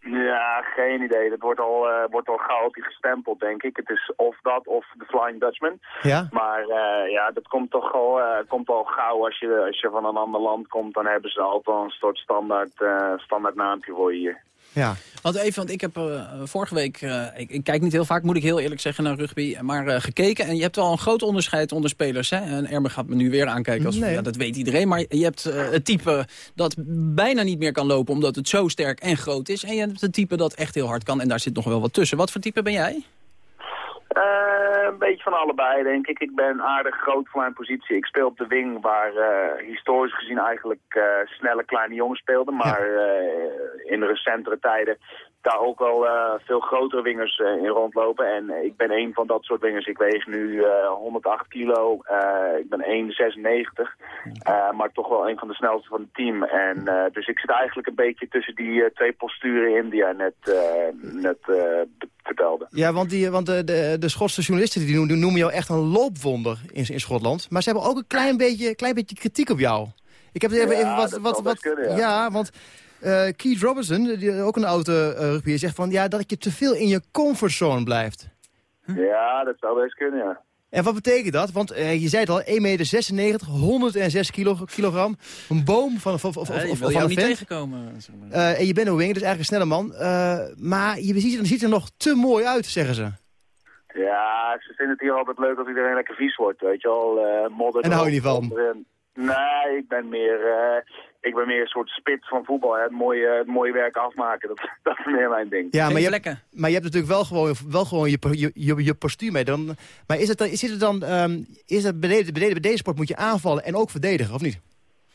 Ja, geen idee. Dat wordt al, eh, wordt al chaotisch gestempeld, denk ik. Het is of dat of de Flying Dutchman. Ja? Maar eh, ja, dat komt toch al, eh, komt al gauw. Als je, als je van een ander land komt, dan hebben ze altijd al een soort standaard, standaard naampje voor je hier. Ja. Want even, want ik heb eh, vorige week, eh, ik, ik kijk niet heel vaak, moet ik heel eerlijk zeggen, naar rugby, maar eh, gekeken. En je hebt wel een groot onderscheid onder spelers. Hè? En Erben gaat me nu weer aankijken, als, Nee. ja, dat weet iedereen. Maar je hebt eh, het type dat bijna niet meer kan lopen, omdat het zo sterk en groot is. En je hebt het type dat echt heel hard kan, en daar zit nog wel wat tussen. Wat voor type ben jij? Eh, een beetje van allebei, denk ik. Ik ben aardig groot voor mijn positie. Ik speel op de wing, waar eh, historisch gezien eigenlijk eh, snelle kleine jongens speelden. Maar in de recentere tijden daar ook wel eh, veel grotere wingers eh, in rondlopen. En ik ben een van dat soort wingers. Ik weeg nu eh, 108 kilo. Eh, ik ben 1,96. eh, maar toch wel een van de snelste van het team. En, dus ik zit eigenlijk een beetje tussen die twee posturen in die jij net, vertelde. Ja, want, die, want de, de, de Schotse journalisten die noemen, jou echt een loopwonder in, in Schotland. Maar ze hebben ook een klein beetje, klein beetje kritiek op jou. Ik heb even, Ja, even wat... wat, wat kunnen, ja. ja, want Keith Robinson, die, ook een oude uh, rugby, zegt van ja, dat je te veel in je comfortzone blijft. Ja, dat zou best kunnen, ja. En wat betekent dat? Want eh, je zei het al, 1,96 meter, 106 kilo, kilogram. Een boom van, van, van, Ja, je van, een niet vent. tegenkomen. zeg maar. Eh, en je bent een winger, dus eigenlijk een snelle man. Eh, maar je ziet, er- ziet er nog te mooi uit, zeggen ze. Ja, ze vinden het hier altijd leuk als iedereen lekker vies wordt, weet je wel. eh modder En daar hou je niet van? Nee, ik ben meer, eh, ik ben meer een soort spits van voetbal. Hè. Het, mooie, het mooie werk afmaken, dat, dat is meer mijn ding. Ja, maar je, hebt, maar je hebt natuurlijk wel gewoon, wel gewoon je, je, je, je postuur mee. Dan, maar is het dan, is het dan ehm, is het beneden, beneden, bij deze sport moet je aanvallen en ook verdedigen, of niet?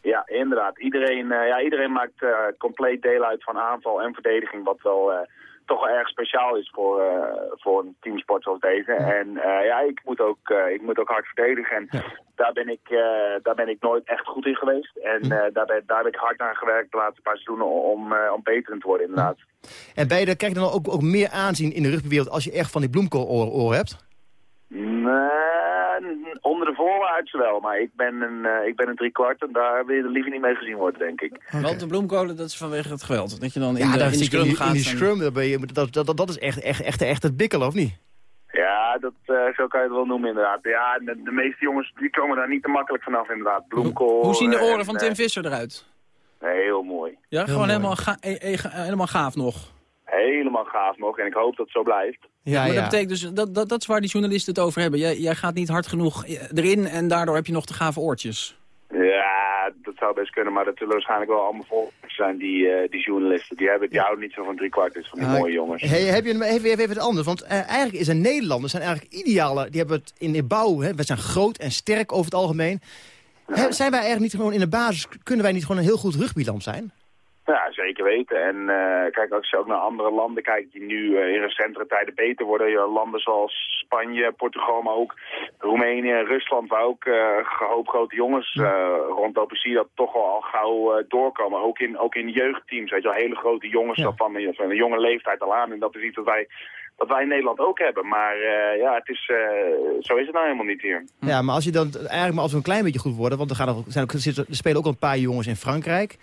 Ja, inderdaad. Iedereen, eh, ja, iedereen maakt eh, compleet deel uit van aanval en verdediging, wat wel, eh, toch erg speciaal is voor, eh, voor een teamsport zoals deze. En eh, ja, ik moet, ook, eh, ik moet ook hard verdedigen. En daar, ben ik, daar ben ik nooit echt goed in geweest. En eh, daar, ben, daar heb ik hard aan gewerkt de laatste paar seizoenen om, om beter te worden inderdaad. En krijg je dan ook, ook meer aanzien in de rugbywereld als je echt van die bloemkooloren hebt? Nee, onder de voorwaarts wel, maar ik ben een, eh, ik ben een driekwart en daar wil je liever niet mee gezien worden, denk ik. Want de bloemkolen, dat is vanwege het geweld. Dat je dan in ja, de, daar in de in scrum die, gaat. in die en- scrum, daar ben je, dat, dat, dat, dat is echt, echt, echt, echt het bikkelen, of niet? Ja, dat, eh, zo kan je het wel noemen inderdaad. Ja, de, de meeste jongens die komen daar niet te makkelijk vanaf inderdaad. Bloemkool. Hoe zien de oren en, van eh, Tim Visser eruit? heel mooi. Ja, gewoon mooi. helemaal, ga- e- e- helemaal gaaf nog. Helemaal gaaf nog en ik hoop dat het zo blijft. Ja, maar dat betekent dus, dat, dat, dat is waar die journalisten het over hebben. Jij, jij gaat niet hard genoeg erin en daardoor heb je nog te gave oortjes. Ja, dat zou best kunnen, maar dat zullen waarschijnlijk wel allemaal volgers zijn, die, eh, die journalisten. Die, hebben, die houden niet zo van driekwart, van die Ja, mooie jongens. Hey, heb je, even, even, even het anders, want eh, eigenlijk is een Nederlander zijn eigenlijk ideale, die hebben het in de bouw, hè, we zijn groot en sterk over het algemeen. Zijn wij eigenlijk niet gewoon in de basis, kunnen wij niet gewoon een heel goed rugbyland zijn? Ja, zeker weten. En eh, kijk, als je ook naar andere landen kijkt die nu eh, in recentere tijden beter worden. Ja, landen zoals Spanje, Portugal, maar ook Roemenië en Rusland, waar ook eh hoop grote jongens rondlopen, zie je dat toch wel al gauw doorkomen. Ook in, ook in jeugdteams, weet je wel, hele grote jongens dat van, een- van een jonge leeftijd al aan. En dat is iets wat wij, wat wij in Nederland ook hebben. Maar ja, het is, zo is het nou helemaal niet hier. Ja, maar als je dan eigenlijk maar als we een klein beetje goed worden, want er, gaan er, zijn ook, er spelen ook al een paar jongens in Frankrijk.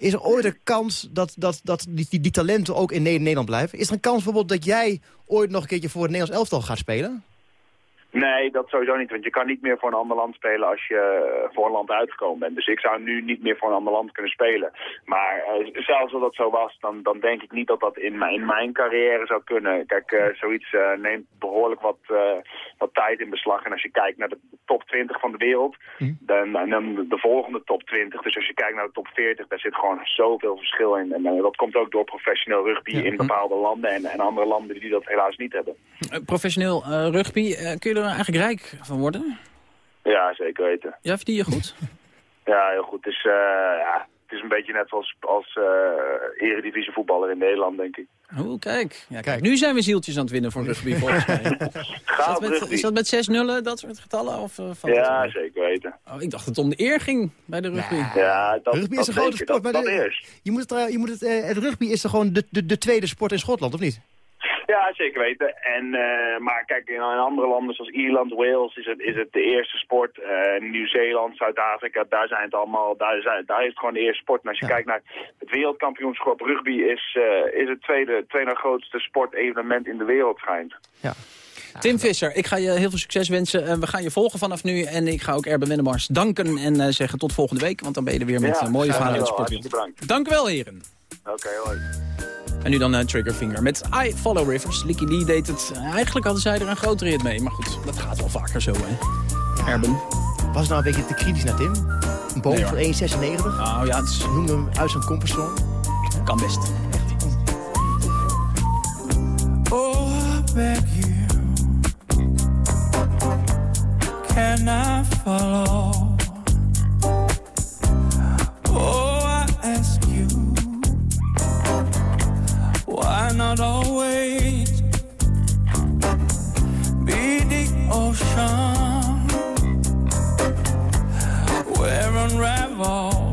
Is er ooit een kans dat, dat, dat die, die, talenten ook in Ne- Nederland blijven? Is er een kans bijvoorbeeld dat jij ooit nog een keertje voor het Nederlands elftal gaat spelen? Nee, dat sowieso niet. Want je kan niet meer voor een ander land spelen als je eh, voor een land uitgekomen bent. Dus ik zou nu niet meer voor een ander land kunnen spelen. Maar eh, zelfs als dat zo was, dan, dan denk ik niet dat dat in mijn, in mijn carrière zou kunnen. Kijk, eh, zoiets eh, neemt behoorlijk wat, eh, wat tijd in beslag. En als je kijkt naar de top 20 van de wereld, dan, en dan de volgende top 20. Dus als je kijkt naar de top 40, daar zit gewoon zoveel verschil in. En dat komt ook door professioneel rugby in bepaalde landen en, en andere landen die dat helaas niet hebben. Professioneel eh, rugby, eh, kun je er eigenlijk rijk van worden? Ja, zeker weten. Ja, verdien je goed? Ja, heel goed. Het is, eh, ja, het is een beetje net als, als eh eredivisie voetballer in Nederland, denk ik. Oh, kijk. Ja, kijk. Nu zijn we zieltjes aan het winnen voor rugby, volgens mij. Is dat met, is dat met 6 nullen, dat soort getallen? Of, eh, Ja, zeker weten. Oh, ik dacht dat het om de eer ging bij de rugby. Ja, dat, rugby dat is een grote sport, dat, maar dat de- je moet het, je moet het, het rugby is er gewoon de, de, de tweede sport in Schotland, of niet? Ja, zeker weten. En, eh, maar kijk, in, andere landen zoals Ierland, Wales is het, is het de eerste sport. Eh, Nieuw-Zeeland, Zuid-Afrika, daar zijn het allemaal, daar, zijn, daar is het gewoon de eerste sport. En als je kijkt naar het wereldkampioenschap rugby, is, eh, is het tweede, tweede grootste sportevenement in de wereld schijnt. Tim Visser, ik ga je heel veel succes wensen. We gaan je volgen vanaf nu. En ik ga ook Erben Wennemars danken en eh, zeggen tot volgende week. Want dan ben je er weer met Ja, een mooie verhalen uit sportwereld. Hartstikke Dank u wel, heren. Oké, hoi. En nu dan eh, Triggerfinger met I Follow Rivers. Licky Lee deed het. Eigenlijk hadden zij er een grotere hit mee. Maar goed, dat gaat wel vaker zo, hè. Erben. Was het nou een beetje te kritisch naar Tim? Een boom Nee, voor hoor. 1,96? Nou ja, het is... Noemde hem uit zijn comfortzone. Kan best. Oh, I beg you, can I follow? Why not always be the ocean? Where unravel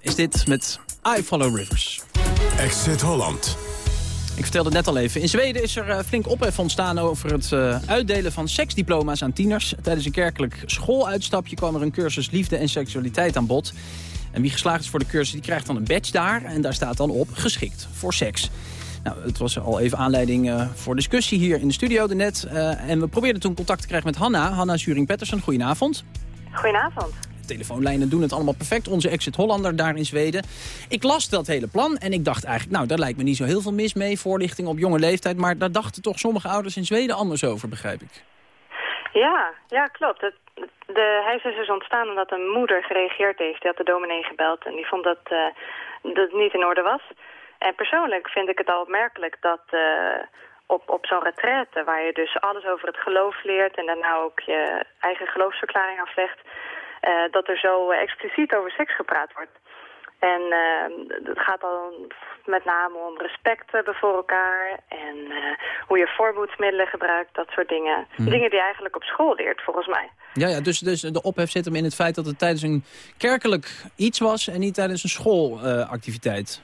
Is dit met I Follow Rivers. Exit Holland. Ik vertelde het net al even. In Zweden is er eh, flink ophef ontstaan over het eh, uitdelen van seksdiploma's aan tieners. Tijdens een kerkelijk schooluitstapje kwam er een cursus liefde en seksualiteit aan bod. En wie geslaagd is voor de cursus, die krijgt dan een badge daar. En daar staat dan op geschikt voor seks. Nou, het was al even aanleiding eh, voor discussie hier in de studio net. en we probeerden toen contact te krijgen met Hanna. Hanna Zuring-Pettersen, goedenavond. Goedenavond. Telefoonlijnen doen het allemaal perfect. Onze Exit Hollander daar in Zweden. Ik las dat hele plan en ik dacht eigenlijk... nou, daar lijkt me niet zo heel veel mis mee, voorlichting op jonge leeftijd. Maar daar dachten toch sommige ouders in Zweden anders over, begrijp ik. Ja, ja klopt. Het, de huis is dus ontstaan omdat een moeder gereageerd heeft. Die had de dominee gebeld en die vond dat, uh, dat het niet in orde was. En persoonlijk vind ik het al opmerkelijk dat... Uh, op, op zo'n retraite, waar je dus alles over het geloof leert... en daarna ook je eigen geloofsverklaring aflegt... Uh, dat er zo expliciet over seks gepraat wordt. En uh, het gaat dan met name om respect hebben voor elkaar en hoe je voorboedsmiddelen gebruikt, dat soort dingen. Hmm. Dingen die je eigenlijk op school leert, volgens mij. Ja, ja dus, dus de ophef zit hem in het feit dat het tijdens een kerkelijk iets was en niet tijdens een schoolactiviteit.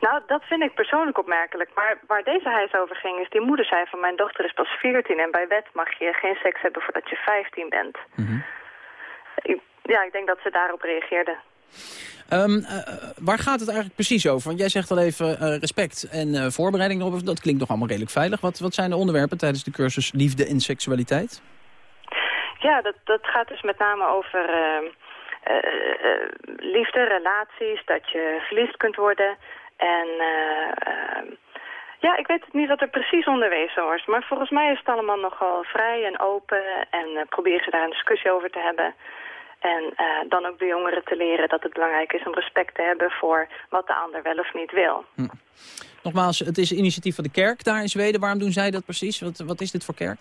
Nou, dat vind ik persoonlijk opmerkelijk. Maar waar deze huis over ging, is die moeder zei van mijn dochter is pas 14 en bij wet mag je geen seks hebben voordat je 15 bent. Mm ja, ik denk dat ze daarop reageerden. Um, uh, waar gaat het eigenlijk precies over? Want jij zegt al even uh, respect en uh, voorbereiding erop. Dat klinkt nog allemaal redelijk veilig. Wat, wat zijn de onderwerpen tijdens de cursus liefde en seksualiteit? Ja, dat, dat gaat dus met name over liefde, relaties, dat je verliefd kunt worden. En ehm, ja, ik weet niet wat er precies onderwezen wordt. Maar volgens mij is het allemaal nogal vrij en open. En proberen ze daar een discussie over te hebben. En uh, dan ook de jongeren te leren dat het belangrijk is om respect te hebben voor wat de ander wel of niet wil. Hm. Nogmaals, het is een initiatief van de kerk daar in Zweden. Waarom doen zij dat precies? Wat, wat is dit voor kerk?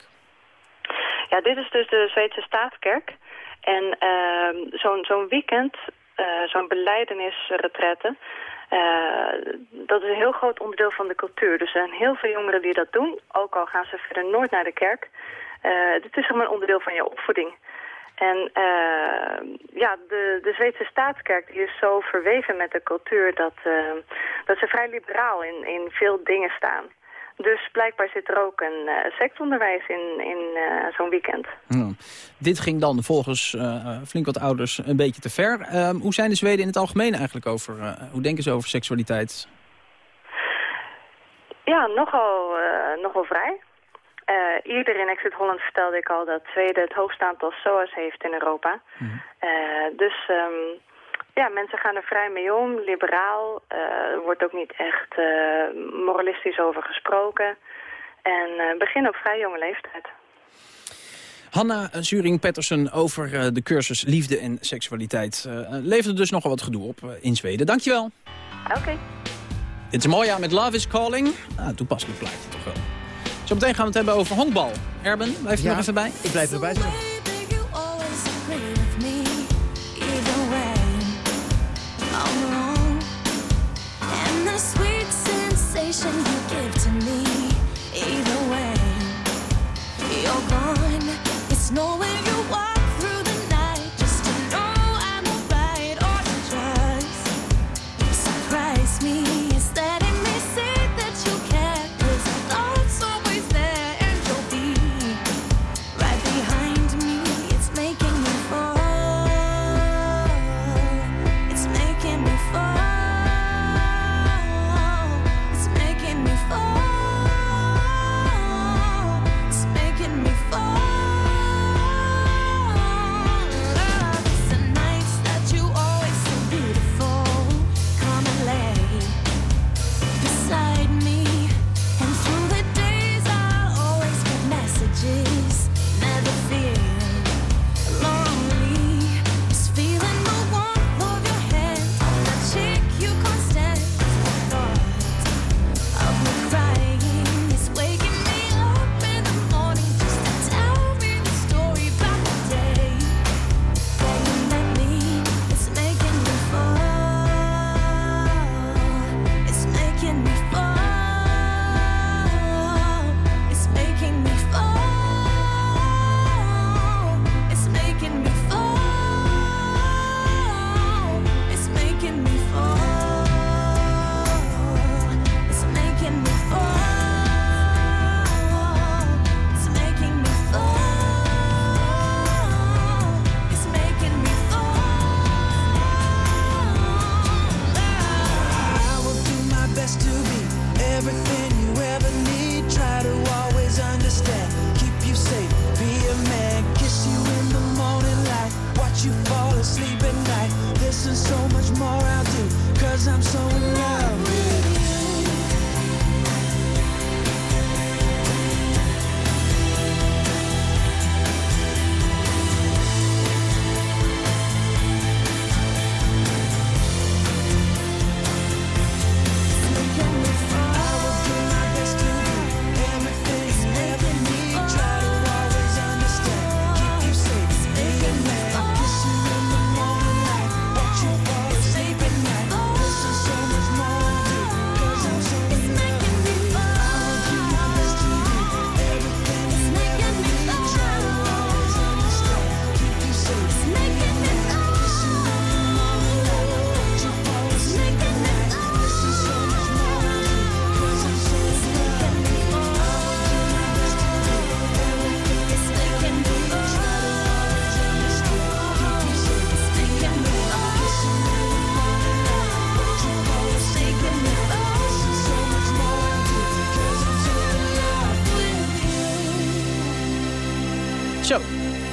Ja, dit is dus de Zweedse staatskerk. En uh, zo'n zo'n weekend, uh, zo'n beleidenisretraite... Uh, dat is een heel groot onderdeel van de cultuur. Dus er zijn heel veel jongeren die dat doen. Ook al gaan ze verder nooit naar de kerk. Dit is gewoon een onderdeel van je opvoeding. En uh, ja, de, de Zweedse staatskerk die is zo verweven met de cultuur... dat, dat ze vrij liberaal in, in veel dingen staan. Dus blijkbaar zit er ook een uh, seksonderwijs in, in zo'n weekend. Ja. Dit ging dan volgens flink wat ouders een beetje te ver. Ehm, hoe zijn de Zweden in het algemeen eigenlijk over... hoe denken ze over seksualiteit? Ja, nogal, nogal vrij. Eerder in Exit Holland vertelde ik al dat Zweden het hoogste aantal SOA's heeft in Europa. Mhm. dus... Um, ja, mensen gaan er vrij mee om, liberaal. Uh, er wordt ook niet echt uh, moralistisch over gesproken. En uh, begin op vrij jonge leeftijd. Hanna Zuring-Pettersen over de cursus Liefde en Seksualiteit. leverde dus nogal wat gedoe op in Zweden. Dankjewel. Oké. Okay. Dit is Moja met Love is Calling. Nou, toepasselijk plaatje toch wel. Zometeen gaan we het hebben over honkbal. Erben, blijf je ja, nog even bij? Ik blijf erbij.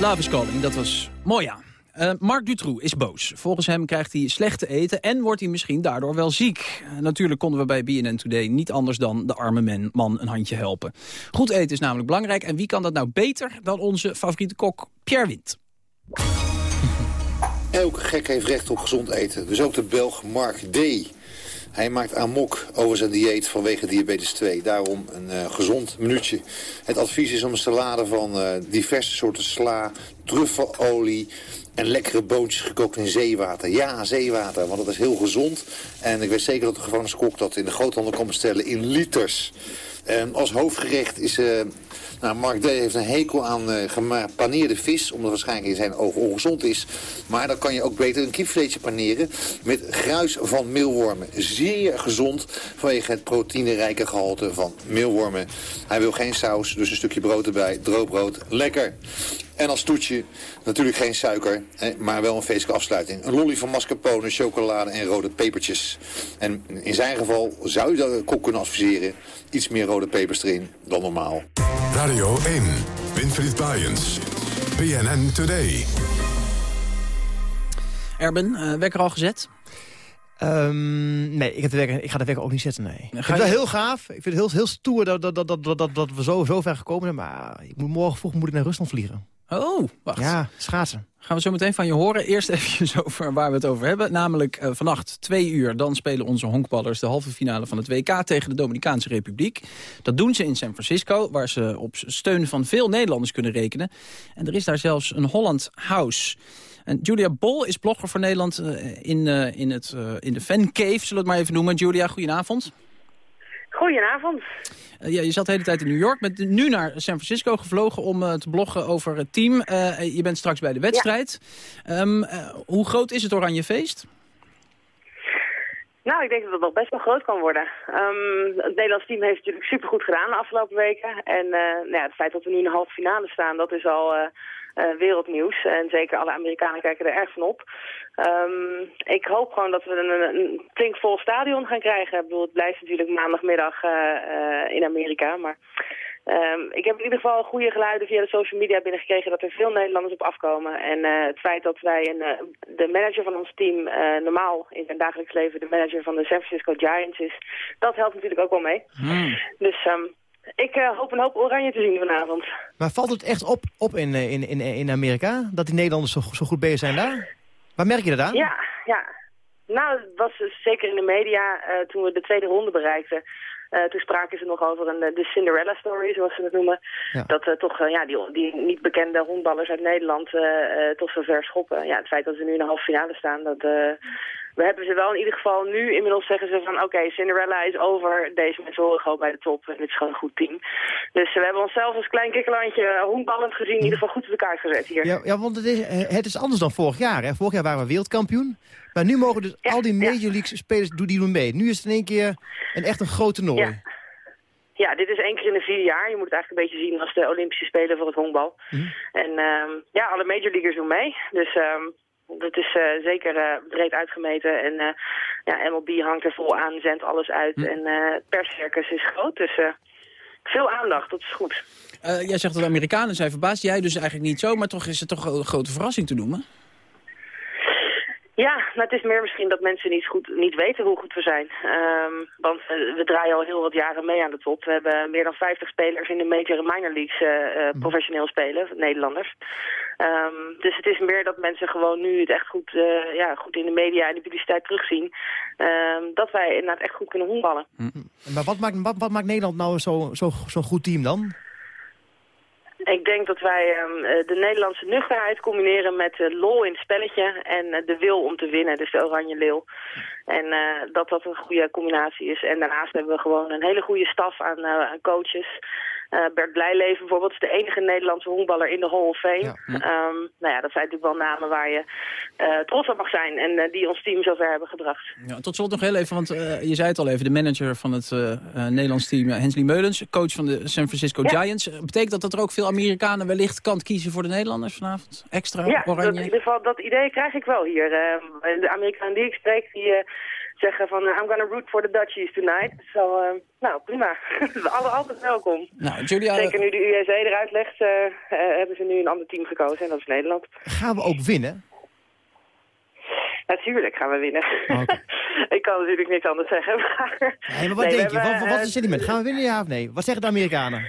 Love dat was mooi ja. Eh, Mark Dutroux is boos. Volgens hem krijgt hij slecht te eten en wordt hij misschien daardoor wel ziek. Eh, natuurlijk konden we bij BNN Today niet anders dan de arme men, man een handje helpen. Goed eten is namelijk belangrijk en wie kan dat nou beter dan onze favoriete kok Pierre Wint. Elke gek heeft recht op gezond eten. Dus ook de Belg Mark D. Hij maakt amok over zijn dieet vanwege diabetes 2. Daarom een eh, gezond minuutje. Het advies is om een salade van eh, diverse soorten sla, truffelolie en lekkere boontjes gekookt in zeewater. Ja, zeewater, want dat is heel gezond. En ik weet zeker dat de gevangeniskok dat in de groothandel kan bestellen in liters. En als hoofdgerecht is... eh, nou, Mark D. heeft een hekel aan eh, gepaneerde vis, omdat waarschijnlijk in zijn ogen ongezond is. Maar dan kan je ook beter een kipvleesje paneren met gruis van meelwormen. Zeer gezond vanwege het proteïnerijke gehalte van meelwormen. Hij wil geen saus, dus een stukje brood erbij, droogbrood, lekker. En als toetje natuurlijk geen suiker, maar wel een feestelijke afsluiting. Een lolly van mascarpone, chocolade en rode pepertjes. En in zijn geval zou je de kok kunnen adviseren... iets meer rode pepers erin dan normaal. 1, Winfried Baaiens. BNN Today. Erben, eh, wekker al gezet? Ehm, nee, ik, heb de wekker, ik ga de wekker ook niet zetten, nee. Ik Ga vind het wel je- heel gaaf. Ik vind het heel, heel stoer dat, dat, dat, dat, dat, dat, dat we zo, zo ver gekomen zijn. Maar ik moet, morgen vroeg moet ik naar Rusland vliegen. Oh, wacht. Ja, schaatsen. Gaan we zo meteen van je horen. Eerst even over waar we het over hebben. Namelijk eh, vannacht twee uur. Dan spelen onze honkballers de halve finale van het WK tegen de Dominicaanse Republiek. Dat doen ze in San Francisco, waar ze op steun van veel Nederlanders kunnen rekenen. En er is daar zelfs een Holland House. En Julia Bol is blogger voor Nederland eh, in, eh, in, het, in de fancave, zullen we het maar even noemen. Julia, goedenavond. Goedenavond. Eh, ja, je zat de hele tijd in New York, bent nu naar San Francisco gevlogen om eh, te bloggen over het team. Eh, je bent straks bij de wedstrijd. Ehm, eh, hoe groot is het Oranje Feest? Nou, ik denk dat het nog best wel groot kan worden. Ehm, het Nederlands team heeft natuurlijk supergoed gedaan de afgelopen weken. En nou ja, het feit dat we nu in de halve finale staan, dat is al wereldnieuws. En zeker alle Amerikanen kijken er erg van op. Ehm, ik hoop gewoon dat we een, een stadion gaan krijgen. Ik bedoel, het blijft natuurlijk maandagmiddag eh, eh, in Amerika. Maar ehm, ik heb in ieder geval goede geluiden via de social media binnengekregen dat er veel Nederlanders op afkomen. En eh, het feit dat wij een, eh, de manager van ons team eh, normaal in zijn dagelijks leven de manager van de San Francisco Giants is, dat helpt natuurlijk ook wel mee. Dus ehm, ik eh, hoop een hoop oranje te zien vanavond. Maar valt het echt op, op in, eh, in, in, in Amerika? Dat die Nederlanders zo, zo goed bezig zijn daar? Waar merk je dat aan? Ja, ja. Nou, het was dus zeker in de media eh, toen we de tweede ronde bereikten. toen spraken ze nog over een, de Cinderella story, zoals ze het noemen. Ja. Dat eh, toch ja, die, die niet bekende honkballers uit Nederland eh, eh, toch zo ver schoppen. Ja, het feit dat ze nu in de halve finale staan, dat... we hebben ze wel in ieder geval nu, inmiddels zeggen ze van oké, Cinderella is over. Deze mensen horen gewoon bij de top en het is gewoon een goed team. Dus eh, we hebben onszelf als klein kikkerlandje honkballend gezien in ieder geval goed op elkaar gezet hier. Ja, ja want het is, eh, het is anders dan vorig jaar. Hè? Vorig jaar waren we wereldkampioen. Maar nu mogen dus al die Major League spelers doen die doen mee. Nu is het in één keer een, echt een groot toernooi. Ja. Ja, dit is één keer in de vier jaar. Je moet het eigenlijk een beetje zien als de Olympische Spelen voor het honkbal. En ehm, ja, alle major leaguers doen mee. Dus ehm dat is eh, zeker eh, breed uitgemeten. En eh, ja, MLB hangt er vol aan, zendt alles uit. En eh, het perscircus is groot, dus veel aandacht, dat is goed. Jij zegt dat de Amerikanen zijn verbaasd. Jij dus eigenlijk niet zo, maar toch is het toch een grote verrassing te noemen. Ja, maar het is meer misschien dat mensen niet, goed, niet weten hoe goed we zijn. Ehm, want we, draaien al heel wat jaren mee aan de top. We hebben meer dan 50 spelers in de major en minor leagues eh, professioneel spelen, Nederlanders. Ehm, dus het is meer dat mensen gewoon nu het echt goed, eh, ja, goed in de media en de publiciteit terugzien. Ehm, dat wij inderdaad echt goed kunnen honkballen. Maar wat maakt, wat, wat maakt Nederland nou zo'n zo, zo'n goed team dan? Ik denk dat wij ehm, eh, de Nederlandse nuchterheid combineren met eh, lol in het spelletje en eh, de wil om te winnen, dus de oranje leeuw. En dat dat een goede combinatie is. En daarnaast hebben we gewoon een hele goede staf aan, aan coaches. Eh, Bert Blijleven bijvoorbeeld is de enige Nederlandse honkballer in de Hall of Fame. Ehm, nou ja, dat zijn natuurlijk wel namen waar je eh, trots op mag zijn en eh, die ons team zover hebben gebracht. Ja, tot slot nog heel even, want je zei het al even. De manager van het Nederlands team, Hensley Meulens. Coach van de San Francisco Ja. Giants. Betekent dat dat er ook veel Amerikanen wellicht kant kiezen voor de Nederlanders vanavond? Extra Ja, dat, in oranje? ieder geval, dat idee krijg ik wel hier. Eh, de Amerikaan die ik spreek, die zeggen van uh, I'm gonna root for the Dutchies tonight. Zo, uh, nou prima. Alle, altijd welkom. Nou, Julia... Zeker nu de USA eruit legt, uh, hebben ze nu een ander team gekozen en dat is Nederland. Gaan we ook winnen? Natuurlijk gaan we winnen. Okay. ik kan natuurlijk niks anders zeggen. Maar... Nee, maar wat nee, denk je? hebben, Wat, wat is het sentiment? Gaan we winnen ja of nee? Wat zeggen de Amerikanen?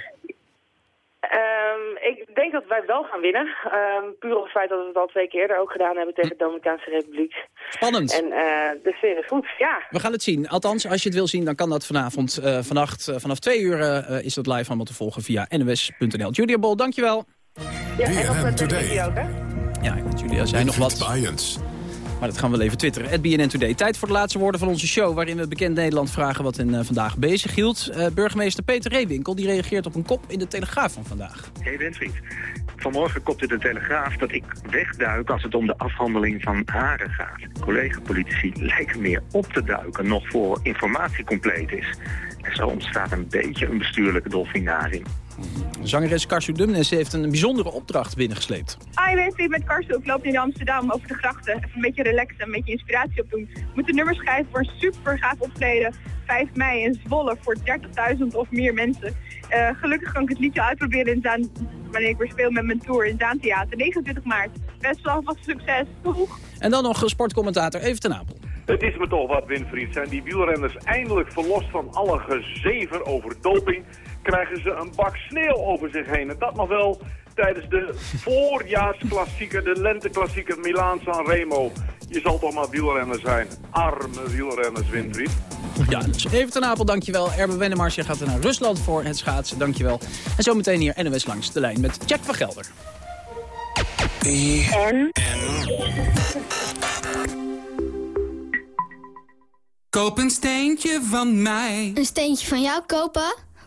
Um, ik denk dat wij wel gaan winnen. Um, puur op het feit dat we het al twee keer eerder ook gedaan hebben tegen de Dominicaanse Republiek. Spannend. En uh, de sfeer is goed, ja. We gaan het zien. Althans, als je het wil zien, dan kan dat vanavond. Uh, vannacht, uh, vanaf twee uur is dat live allemaal te volgen via nws.nl. Julia Bol, dankjewel. Ja, en nog met televisie ook, hè? Ja, Julia zei nog wat. Maar dat gaan we wel even twitteren. Het BNN Today. Tijd voor de laatste woorden van onze show... waarin we bekend Nederland vragen wat hen uh, vandaag bezig hield. Uh, burgemeester Peter Reewinkel die reageert op een kop in de Telegraaf van vandaag. Hey Winfried, vanmorgen kopte de Telegraaf dat ik wegduik... als het om de afhandeling van haren gaat. Collega-politici lijken meer op te duiken... nog voor informatie compleet is. En zo ontstaat een beetje een bestuurlijke dolfinarium. Zangeres Karsu Dumnes heeft een bijzondere opdracht binnengesleept. Hi Winfried, met Karsu. Ik loop nu in Amsterdam over de grachten. Even een beetje relaxen, een beetje inspiratie opdoen. We moeten nummers schrijven voor een super gaaf optreden. 5 mei in Zwolle voor 30.000 of meer mensen. Uh, gelukkig kan ik het liedje uitproberen in Zaan, wanneer ik weer speel met mijn tour in Zaantheater. 29 maart. Best wel vast succes. Doeg! En dan nog sportcommentator Even ten Apel. Het is me toch wat, Winfried. Zijn die wielrenners eindelijk verlost van alle gezever over doping... krijgen ze een bak sneeuw over zich heen. En dat nog wel tijdens de voorjaarsklassieker, de lenteklassieker Milaan-San Remo. Je zal toch maar wielrenner zijn. Arme wielrenners, Winfried. Ja, dus even ten Apel, dankjewel. Erbe Wennemars, je gaat naar Rusland voor het schaatsen, dankjewel. En zometeen hier NOS langs de lijn met Jack van Gelder. En? Koop een steentje van mij. Een steentje van jou kopen?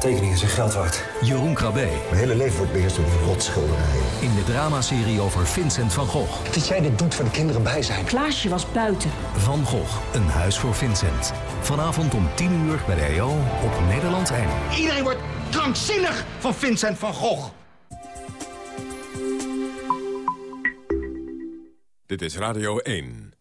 Tekeningen zijn geld waard. Jeroen Krabbe. Mijn hele leven wordt beheerst door rotschilderijen. In de dramaserie over Vincent van Gogh. Dat jij dit doet voor de kinderen bij zijn. Klaasje was buiten. Van Gogh, een huis voor Vincent. Vanavond om 10 uur bij de EO op Nederland 1. Iedereen wordt krankzinnig van Vincent van Gogh. Dit is Radio 1.